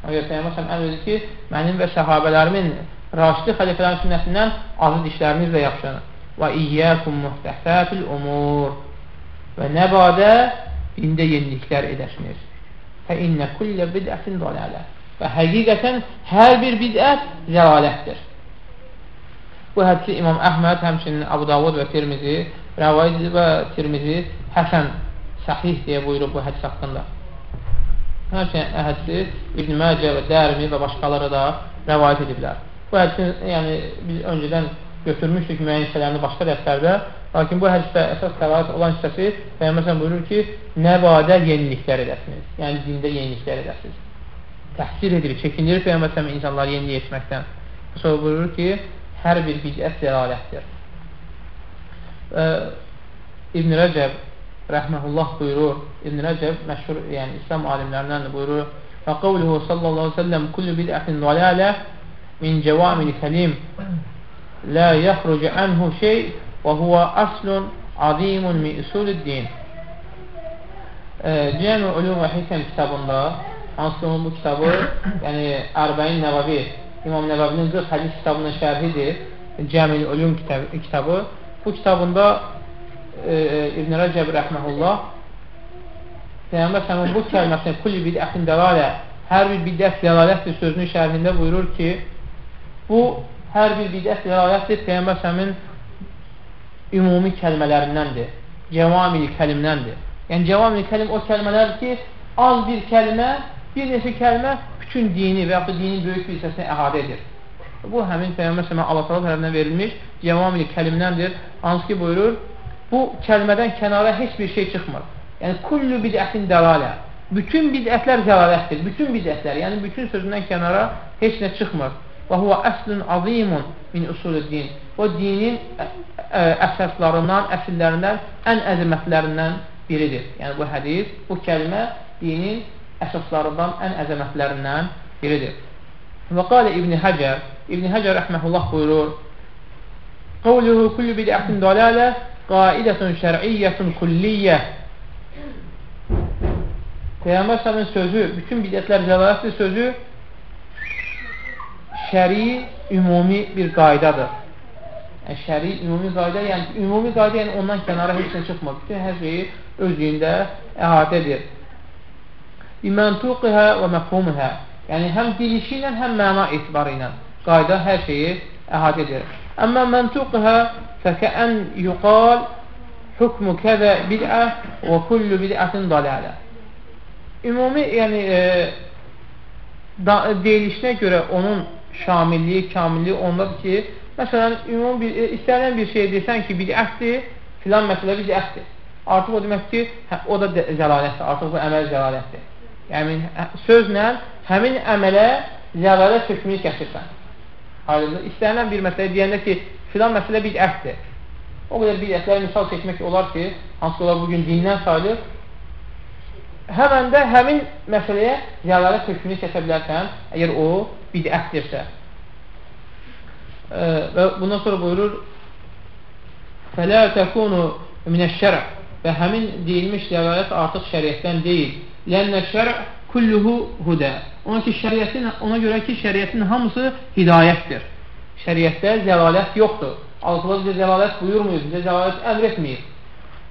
S1: Əgər Peyyəməsəm ən özü ki, mənim və səhabələrimin raşidi xəlifələrin sünnətindən azı dişlərinizlə yapışan. Və iyyəkum muhtəhsətul umur və nəbadə dində yeniliklər edəsiniz. Fə innə kullə bidətin dalalə və həqiqətən hər bir bidət zəlalətdir. Bu hədisi İmam Əhməd, həmçinin Abu Davud və Tirmizi edib və Tirmizi Həsən səhih deyə buyurub bu hədis haqqında. Həmçinin hədisi İbn-i Məcə və Dərmi və başqaları da rəvayət ediblər. Bu hədisin, yəni biz öncədən götürmüşdük müəyyən hissələrini başqa dərslərdə, lakin bu hədisdə əsas təvayət olan hissəsi Peyyəməsən buyurur ki, nəbadə yeniliklər edəsiniz, yəni dində yeniliklər edəsiniz. Təhsil edilir, çəkindirir Peyyəməsən insanları yenilik etməkdən. Sonra buyurur ki, hər bir bidət dəlalətdir. İbn Rəcəb rəhməhullah buyurur, İbn Rəcəb məşhur, yəni İslam alimlərindən buyurur, və qavluhu sallallahu aleyhi ve sellem kullu bid'atin dalalə min cevamil kəlim la yəxrucu anhu şey və huwa aslun azimun min usulüddin Cəmi Ulum və Hikəm kitabında hansı bu kitabı yəni Ərbəin Nəvavi İmam Nəvəvinin 40 hədis kitabının şərhidir. Cəmil Ulum kitabı. Bu kitabında e, İbn Rəcəb rəhməhullah Peyğəmbər səmin bu kəlməsini kulli bidətin dəlalə hər bir bidət dəlalətdir sözünün şərhində buyurur ki, bu hər bir bidət dəlalətdir Peyğəmbər səmin ümumi kəlmələrindəndir. Cəvamil kəlimdəndir. Yəni cəvamil kəlim o kəlmələr ki, az bir kəlmə, bir neçə kəlmə bütün dini və yaxud da dinin böyük bir hissəsini əhadə edir. Bu, həmin Peyyəmbər sələmə Allah təala tərəfindən verilmiş cəvamili kəlimdəndir. Hansı ki, buyurur, bu kəlmədən kənara heç bir şey çıxmır. Yəni, kullu bidətin dəlalə. Bütün bidətlər zəlalətdir. Bütün bidətlər, yəni bütün sözündən kənara heç nə çıxmır. Və huvə əslun azimun min usulü din. O dinin əsaslarından, əsillərindən, ən əzəmətlərindən biridir. Yəni, bu hədis, bu kəlmə dinin əsaslarından, ən əzəmətlərindən biridir. Və qalə İbn Həcər, İbn Həcər rəhməhullah buyurur, Qavluhu kullu bid'atin dalalə qaidətun şər'iyyətun kulliyyə Peyğəmbər səhəmin sözü, bütün bidətlər zəlalətdir sözü şəri, ümumi bir qaydadır. Yəni, şəri, ümumi qayda, yəni ümumi qayda, yəni ondan kənara heç nə çıxmır. Bütün hər şeyi özlüyündə əhatə edir biməntuqihə və məfhumihə. Yəni, həm dilişi ilə, həm məna etibarı ilə qayda hər şeyi əhatə edir. Əmmə məntuqihə fəkəən yuqal hukmu kəzə bid'ə və kullu bid'ətin dalalə. Ümumi, yəni, e, da, deyilişinə görə onun şamilliyi, kamilliyi ondadır ki, məsələn, ümumi bir, e, istənilən bir şey desən ki, bid'ətdir, filan məsələ bid'ətdir. Artıq o demək ki, hə, o da zəlalətdir, artıq bu əməl zəlalətdir. Yəni, sözlə həmin əmələ zəlalət hökmünü gətirsən. Aydındır. İstənilən bir məsələ deyəndə ki, filan məsələ bir əhdir. O qədər bidətləri misal çəkmək olar ki, hansı olar bugün dindən sayılır. Həmən də həmin məsələyə zəlalət hökmünü kəsə bilərsən, əgər o bidətdirsə. Və bundan sonra buyurur, Fələ təkunu minəşşərə və həmin deyilmiş zəlalət artıq şəriətdən deyil Lənnə şərə kulluhu hudə. Ona, ki, şəriyyətin, ona görə ki, şəriyyətin hamısı hidayətdir. Şəriyyətdə zəlalət yoxdur. Allah bizə zəlalət buyurmuyur, bizə zəlalət əmr etməyir.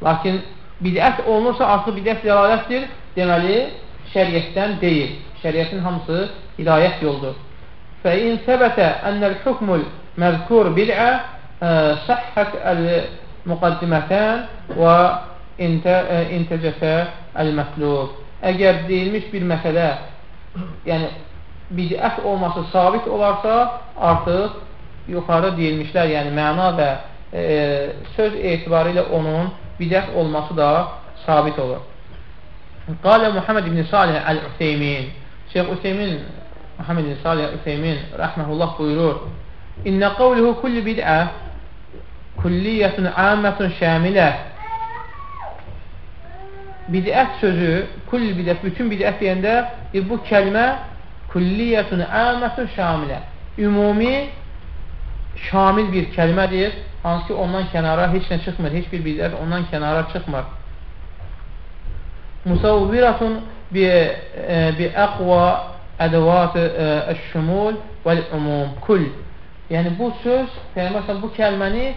S1: Lakin bidət olunursa, artıq bidət zəlalətdir. Deməli, şəriyyətdən deyil. Şəriyyətin hamısı hidayət yoldur. Fə in səbətə ənəl hukmul məzkur bil'ə səhhət əl-müqaddimətən və intəcəfə əl-mətlub. Əgər deyilmiş bir məsələ yəni bidət olması sabit olarsa, artıq yuxarı deyilmişlər, yəni məna və e, söz etibarı ilə onun bidət olması da sabit olur. Qalə Muhammed ibn Salih Əl-Üseymin Şeyh Üseymin Muhammed ibn Salih Üseymin rəhməhullah buyurur İnnə qavluhu kulli bid'ə kulliyyətun əmmətun şəmilə bidət sözü, kulli bidət, bütün bidət deyəndə e, bu kəlmə kulliyyətun əmmətun şamilə. Ümumi şamil bir kəlmədir. Hansı ki ondan kənara heç nə çıxmır, heç bir bidət ondan kənara çıxmır. Musavviratun bi, e, bi əqva ədəvat-ı əş-şumul vəl-umum kull. Yəni bu söz, Peyğəmbər bu kəlməni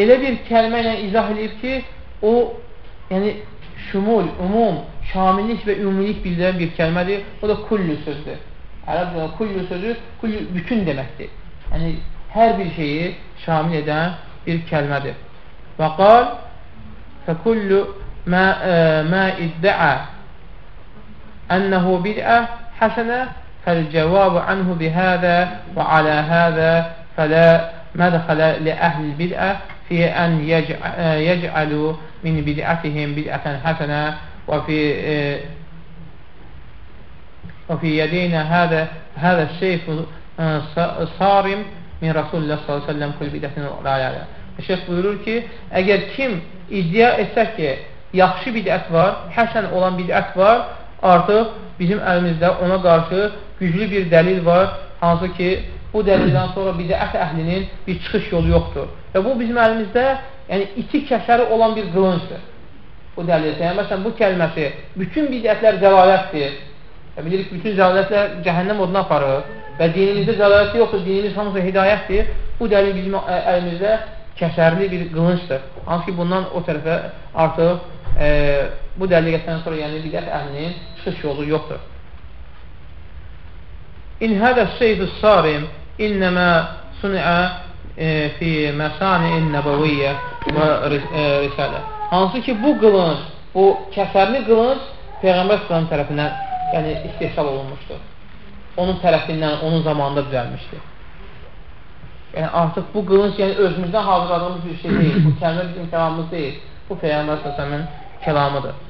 S1: elə bir kəlmə ilə izah edib ki, o yəni şumul, umum, şamillik və ümumilik bildirən bir kəlmədir. O da kullu sözdür. Ərəbcə kullu sözü kullu bütün deməkdir. Yəni hər bir şeyi şamil edən bir kəlmədir. Və qal fəkullu mə, ə, mə iddəə ənəhu bid'ə həsənə fəl-cəvabu anhu bihədə və alə hədə fələ mədxələ li əhl-i bid'ə fi ən yec'alu min bid'atihim bid'atan hasana və fi və fi yedina hada hada şeyf sarim min Rasulullah sallallahu əleyhi və səlləm kul bid'atin rayala. Şeyx buyurur ki, əgər kim iddia etsə ki, yaxşı bidət var, həsən olan bidət var, artıq bizim əlimizdə ona qarşı güclü bir dəlil var, hansı ki, bu dəlildən sonra bidət əhlinin bir çıxış yolu yoxdur. Və bu bizim əlimizdə yəni iti kəsəri olan bir qılıncdır. Bu dəlildə. Yəni, məsələn, bu kəlməsi bütün bidətlər zəlalətdir. Və bilirik, bütün zəlalətlər cəhənnəm oduna aparır və dinimizdə zəlalət yoxdur, dinimiz hamısı hidayətdir. Bu dəlil bizim əlimizdə kəsərli bir qılıncdır. Hansı ki, bundan o tərəfə artıq e, bu dəlil gətirəndən sonra yəni bidət əhlinin çıxış yolu yoxdur. İn hədə şeydü sarim innəmə sun'a e, fi məsani nəbəviyyə və risalə. Hansı ki, bu qılınc, bu kəsərli qılınc Peyğəmbər s.ə.v tərəfindən yəni, istehsal olunmuşdur. Onun tərəfindən, onun zamanında düzəlmişdir. Yəni, artıq bu qılınc yəni, özümüzdən hazırladığımız bir şey deyil. Bu kəlmə bizim kəlamımız deyil. Bu Peyğəmbər s.ə.v-in kəlamıdır.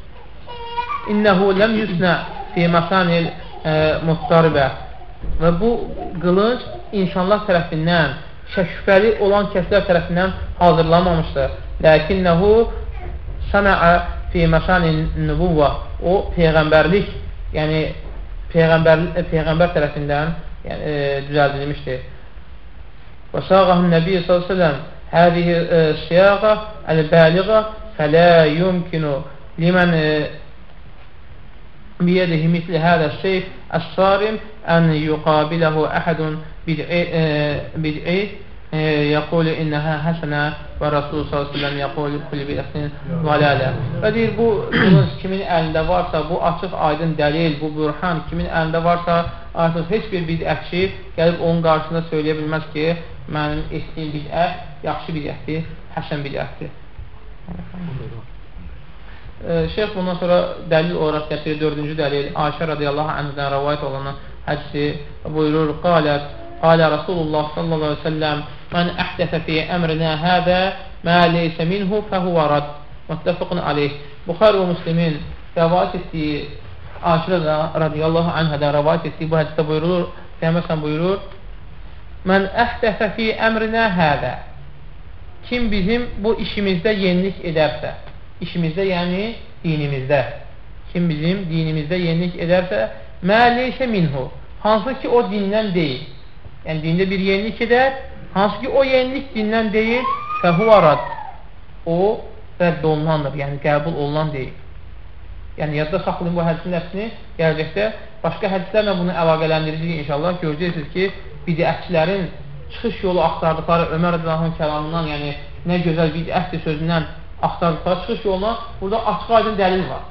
S1: İnnəhu ləm yüsnə fi məsanil e, muhtaribə və bu qılınc insanlar tərəfindən şəkşübhəli olan kəslər tərəfindən hazırlanmamışdır. Ləkinnəhu sənəə fi məsanin nübuvva o peyğəmbərlik, yəni peyğəmbər, peyğəmbər tərəfindən yəni, e, düzəldilmişdir. Və sağahın Nəbi s.ə.v hədihi e, siyaqa əl-bəliğə fələ yumkinu limən e, biyədihi misli hədə şeyh əs-sarim ən yuqabiləhu əhədun bid'i yəqulu innəhə həsənə və Rasul s.ə.v yəqulu kulli bid'ətin valalə və deyir, bu qılınc kimin əlində varsa, bu açıq aydın dəlil, bu bürhan kimin əlində varsa, artıq heç bir bidətçi gəlib onun qarşısında söyləyə bilməz ki, mənim etdiyim bidət yaxşı bidətdir, həsən bidətdir. Şeyx bundan sonra dəlil olaraq gətirir, dördüncü dəlil, Ayşə radiyallahu anhdən rəvayət olan hədisi buyurur, qalət, qalə Rasulullah sallallahu aleyhi ve sellem, mən əhdəsə fi əmrinə hədə mə leysə minhu fəhuvə rad. Müttəfiqun aleyh. Buxar və Müslimin rəvayət etdiyi Ayşə radiyallahu anhədən rəvayət etdiyi bu hədisdə buyurur, Peyğəmbər buyurur, mən əhdəsə fi əmrinə hədə. Kim bizim bu işimizdə yenilik edərsə, işimizdə, yəni dinimizdə. Kim bizim dinimizdə yenilik edərsə, məleysə minhu. Hansı ki, o dindən deyil. Yəni, dində bir yenilik edər, hansı ki, o yenilik dindən deyil, fəhuvarad. O, rədd olunandır, yəni qəbul olunan deyil. Yəni, yadda saxlayın bu hədisin nəfsini, gələcəkdə başqa hədislərlə bunu əlaqələndirəcək inşallah. Görəcəksiniz ki, bidətçilərin çıxış yolu axtardıqları Ömər Rədəlanın kəlamından, yəni nə gözəl bidətdir sözündən axtardıqları çıxış yoluna burada açıq aydın dəlil var.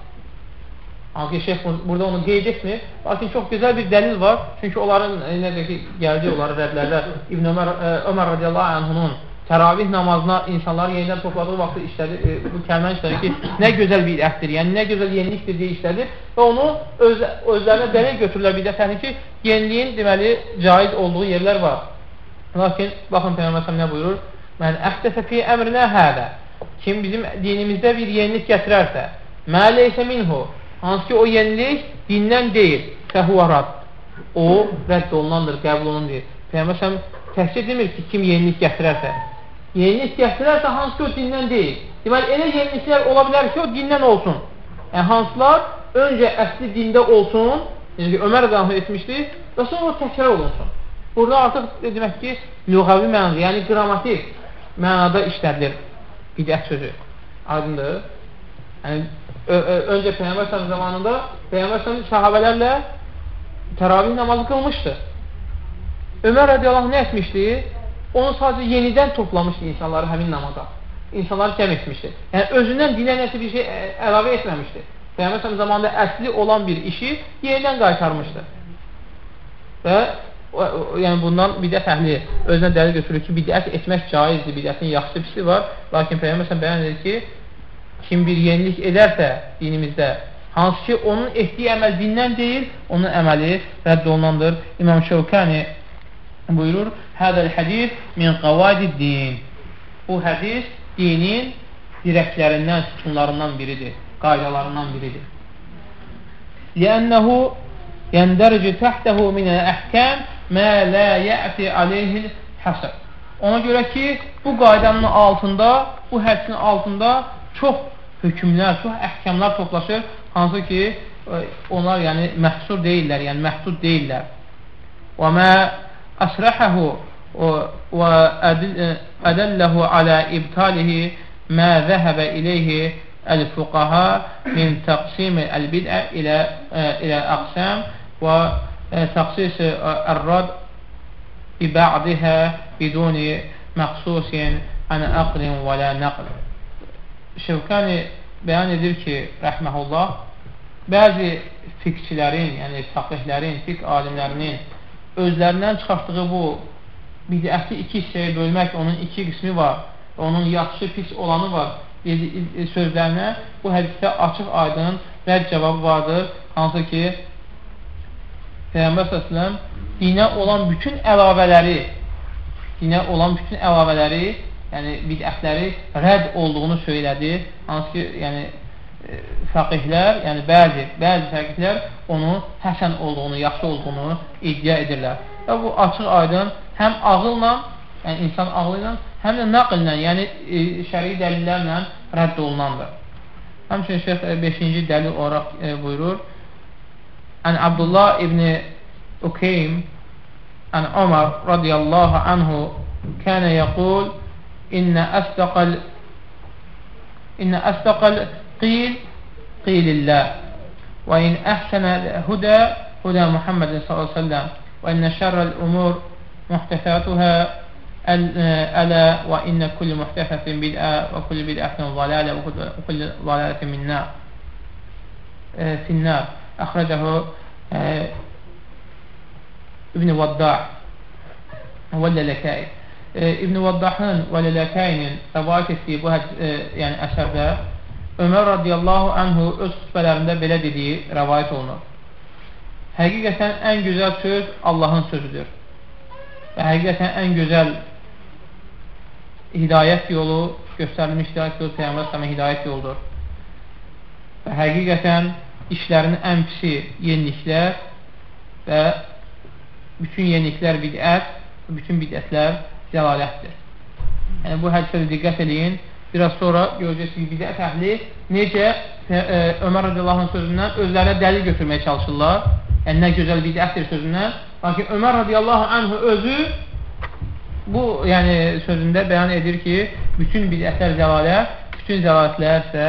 S1: Hansı şeyh burada onu qeyd etmir. Lakin çox gözəl bir dəlil var. Çünki onların, e, necə ki, gələcək onları rədlərdə İbn Ömər, ə, e, Ömər radiyallahu anhunun təravih namazına insanları yenidən topladığı vaxtı işlədi, e, bu kəlməni işlədi ki, nə gözəl bir əhdir, yəni nə gözəl yenilikdir deyə işlədi və onu öz, özlərinə dəlil götürürlər bir dəfəni ki, yeniliyin deməli caiz olduğu yerlər var. Lakin baxın Peyğəmbər nə buyurur? Mən əhdəsə fi əmrinə hədə. Kim bizim dinimizdə bir yenilik gətirərsə, mə leysə minhu, hansı ki o yenilik dindən deyil, fəhuvarat. O rədd olunandır, qəbul olunandır. Peyğəmbər təhsil demir ki, kim yenilik gətirərsə, yenilik gətirərsə hansı ki o dindən deyil. Deməli, elə yeniliklər ola bilər ki, o dindən olsun. Yəni, hansılar öncə əsli dində olsun, necə ki, Ömər qanı etmişdi və sonra təkrar olunsun. Burada artıq demək ki, lüğəvi mənada, yəni qrammatik mənada işlədilir bidət sözü. Aydındır. Yəni, öncə Peyyəmbər səhəm zamanında Peyyəmbər səhəm sahabələrlə təravih namazı qılmışdı. Ömər radiyallahu nə etmişdi? onu sadəcə yenidən toplamışdı insanları həmin namaza. İnsanları cəm etmişdi. Yəni, özündən dinə nəsə bir şey əlavə etməmişdi. Peyyəmbər zamanında əsli olan bir işi yenidən qaytarmışdı. Və yəni bundan bidət əhli özünə dəlil götürür ki, bidət etmək caizdir, bidətin yaxşı pisi var. Lakin Peyyəmbər bəyan edir ki, kim bir yenilik edərsə dinimizdə, hansı ki, onun etdiyi əməl dindən deyil, onun əməli rədd olunandır. İmam Şevkani buyurur, Hədəl hədis min qavadid din. Bu hədis dinin dirəklərindən, sütunlarından biridir, qaydalarından biridir. Lənnəhu yəndərci təhtəhu minəl əhkəm mə lə yəti aleyhil həsəb. Ona görə ki, bu qaydanın altında, bu hədisin altında çox hökmlər, çox əhkamlar toplaşır, hansı ki, e, onlar yəni məhsur deyillər, yəni məhdud deyillər. Və mə əsrəhəhu və e, ədəlləhu alə ibtalihi mə zəhəbə iləyhi əl-fuqaha min təqsimi əl-bid'ə ilə, e, ilə əqsəm və təqsis ər-rad bi bə'dihə biduni məxsusin ən əqlin və lə nəqlin. Şevkani bəyan edir ki, rəhməhullah, bəzi fiqçilərin, yəni fəqihlərin, fiqh alimlərinin özlərindən çıxartdığı bu bidəti iki hissəyə bölmək, onun iki qismi var, onun yaxşı, pis olanı var sözlərinə bu hədisdə açıq aydın rədd cavabı vardır. Hansı ki, Peyğəmbər s.ə.v dinə olan bütün əlavələri dinə olan bütün əlavələri yəni bidətləri rədd olduğunu söylədi. Hansı ki, yəni e, fəqihlər, yəni bəzi, bəzi fəqihlər onu həsən olduğunu, yaxşı olduğunu iddia edirlər. Və bu açıq aydın həm ağılla, yəni insan ağlı ilə, həm də naqillə, yəni e, şəri dəlillərlə rədd olunandır. Həmçinin şeyh 5-ci dəlil olaraq e, buyurur, Ən Abdullah ibn Ukeym Ən Ömər radiyallahu anhu kənə yəqul إن أثقل إن أثقل قيل قيل الله. وإن أحسن الهدى هدى محمد صلى الله عليه وسلم. وإن شر الأمور محتفاتها آه، ألا وإن كل محتفة بدء وكل بدء أحسن ضلالة وكل ضلالة من نار آه، في النار. أخرجه آه، ابن وضاع ولا لكائب İbn Vaddahın və Lələkainin rəvayət etdiyi bu e, yəni əsərdə Ömər radiyallahu anhu öz xütbələrində belə dediyi rəvayət olunur. Həqiqətən ən gözəl söz Allahın sözüdür və həqiqətən ən gözəl hidayət yolu, göstərilmiş hidayət yolu Peyyəmbər sələmə hidayət yoldur. Və həqiqətən işlərin ən pisi yeniliklər və bütün yeniliklər bidət, bütün bidətlər zəlalətdir. Yəni, bu hədisə diqqət edin. Biraz sonra görəcəksiniz ki, bidət əhli necə e, Ömər radiyallahu sözündən özlərinə dəlil götürməyə çalışırlar. Yəni, nə gözəl bidətdir sözündən Lakin Ömər radiyallahu anhu özü bu yəni sözündə bəyan edir ki, bütün bidətlər zəlalət, bütün zəlalətlər isə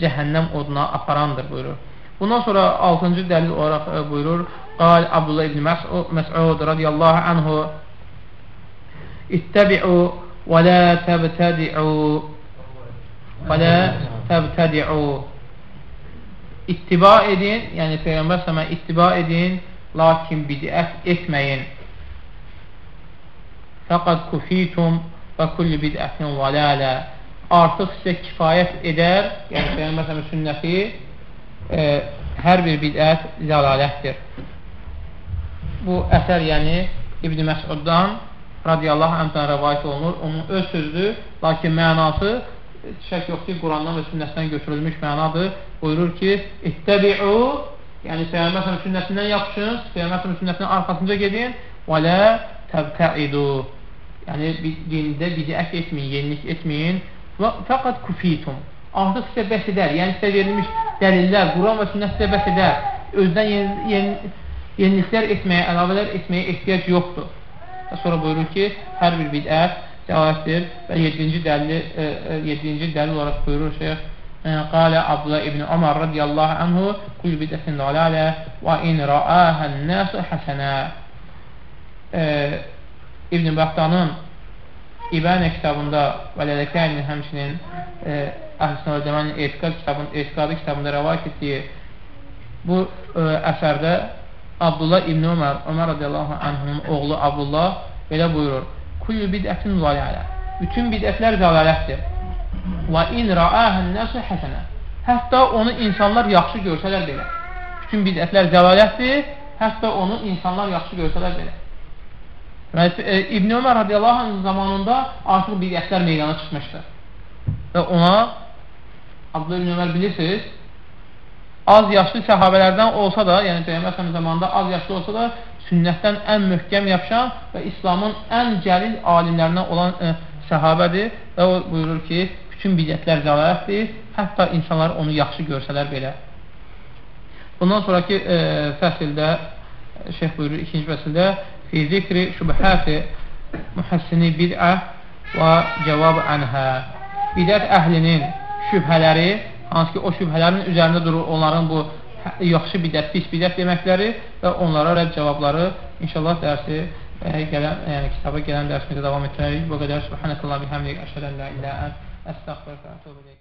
S1: cəhənnəm oduna aparandır buyurur. Bundan sonra 6-cı dəlil olaraq e, buyurur, Qal Abdullah ibn Məs'ud radiyallahu anhu İttəbi'u və lə təbtədi'u və lə təbtədi'u ittiba edin, yəni Peyğəmbər sələmə ittiba edin, lakin bidət etməyin. Fəqad kufitum və kulli bidətin vələlə. Artıq sizə kifayət edər, yəni Peyğəmbər sələmə sünnəti e, hər bir bidət zəlalətdir. Bu əsər, yəni İbn Məsuddan radiyallahu anhdan rəvayət olunur. Onun öz sözdür, lakin mənası şək yox ki, Qurandan və sünnəsindən götürülmüş mənadır. Buyurur ki, ittəbi'u yəni Peyğəmbər sünnəsindən yapışın, Peyğəmbər sünnəsinin arxasınca gedin və lə təbtəidu yəni dində bidət etməyin, yenilik etməyin və fəqat kufitum artıq sizə bəs edər, yəni sizə verilmiş dəlillər, Quran və sünnət sizə bəs edər, özdən yeni, yeni, yeniliklər etməyə, əlavələr etməyə ehtiyac yoxdur. Və sonra buyurur ki, hər bir bidət cavabdir və 7-ci dəlil, 7-ci e, dəlil olaraq buyurur şeyh. Qalə Abdullah ibn Ömər radiyallahu anhu Kul bidətin dalalə və in rəəhən nəsu həsənə İbn Bəxtanın İbənə kitabında və Lələkəyinin həmçinin e, Əhl-Sünə və Cəmənin etiqad kitabında, etiqadı kitabında rəvayət etdiyi bu e, əsərdə Abdullah ibn Ömər, Ömər radiyallahu anhunun oğlu Abdullah belə buyurur. Kullu bidətin zalalə. Bütün bidətlər zəlalətdir. Və in rəəhən nəsə həsənə. Hətta onu insanlar yaxşı görsələr belə. Bütün bidətlər zəlalətdir. Hətta onu insanlar yaxşı görsələr belə. E, İbn Ömər radiyallahu anh zamanında artıq bidətlər meydana çıxmışdır. Və ona Abdullah ibn Ömər bilirsiniz, az yaşlı səhabələrdən olsa da, yəni Peyyəmbər səhəmin zamanında az yaşlı olsa da, sünnətdən ən möhkəm yapışan və İslamın ən gəlil alimlərindən olan ə, e, səhabədir və o buyurur ki, bütün bidətlər zəlalətdir, hətta insanlar onu yaxşı görsələr belə. Bundan sonraki ə, e, fəsildə, şeyh buyurur ikinci fəsildə, fi zikri şübhəti mühəssini bid'ə və cavab ənhə. Bidət əhlinin şübhələri hansı ki o şübhələrin üzərində durur onların bu yaxşı bidət, pis bidət deməkləri və onlara rədd cavabları inşallah dərsi e, gələn, yəni kitaba gələn dərsimizdə davam etdirərik. Bu qədər. Subhanakallah bihamdik. Əşhədən la ilaha ən. Əstəğfirullah.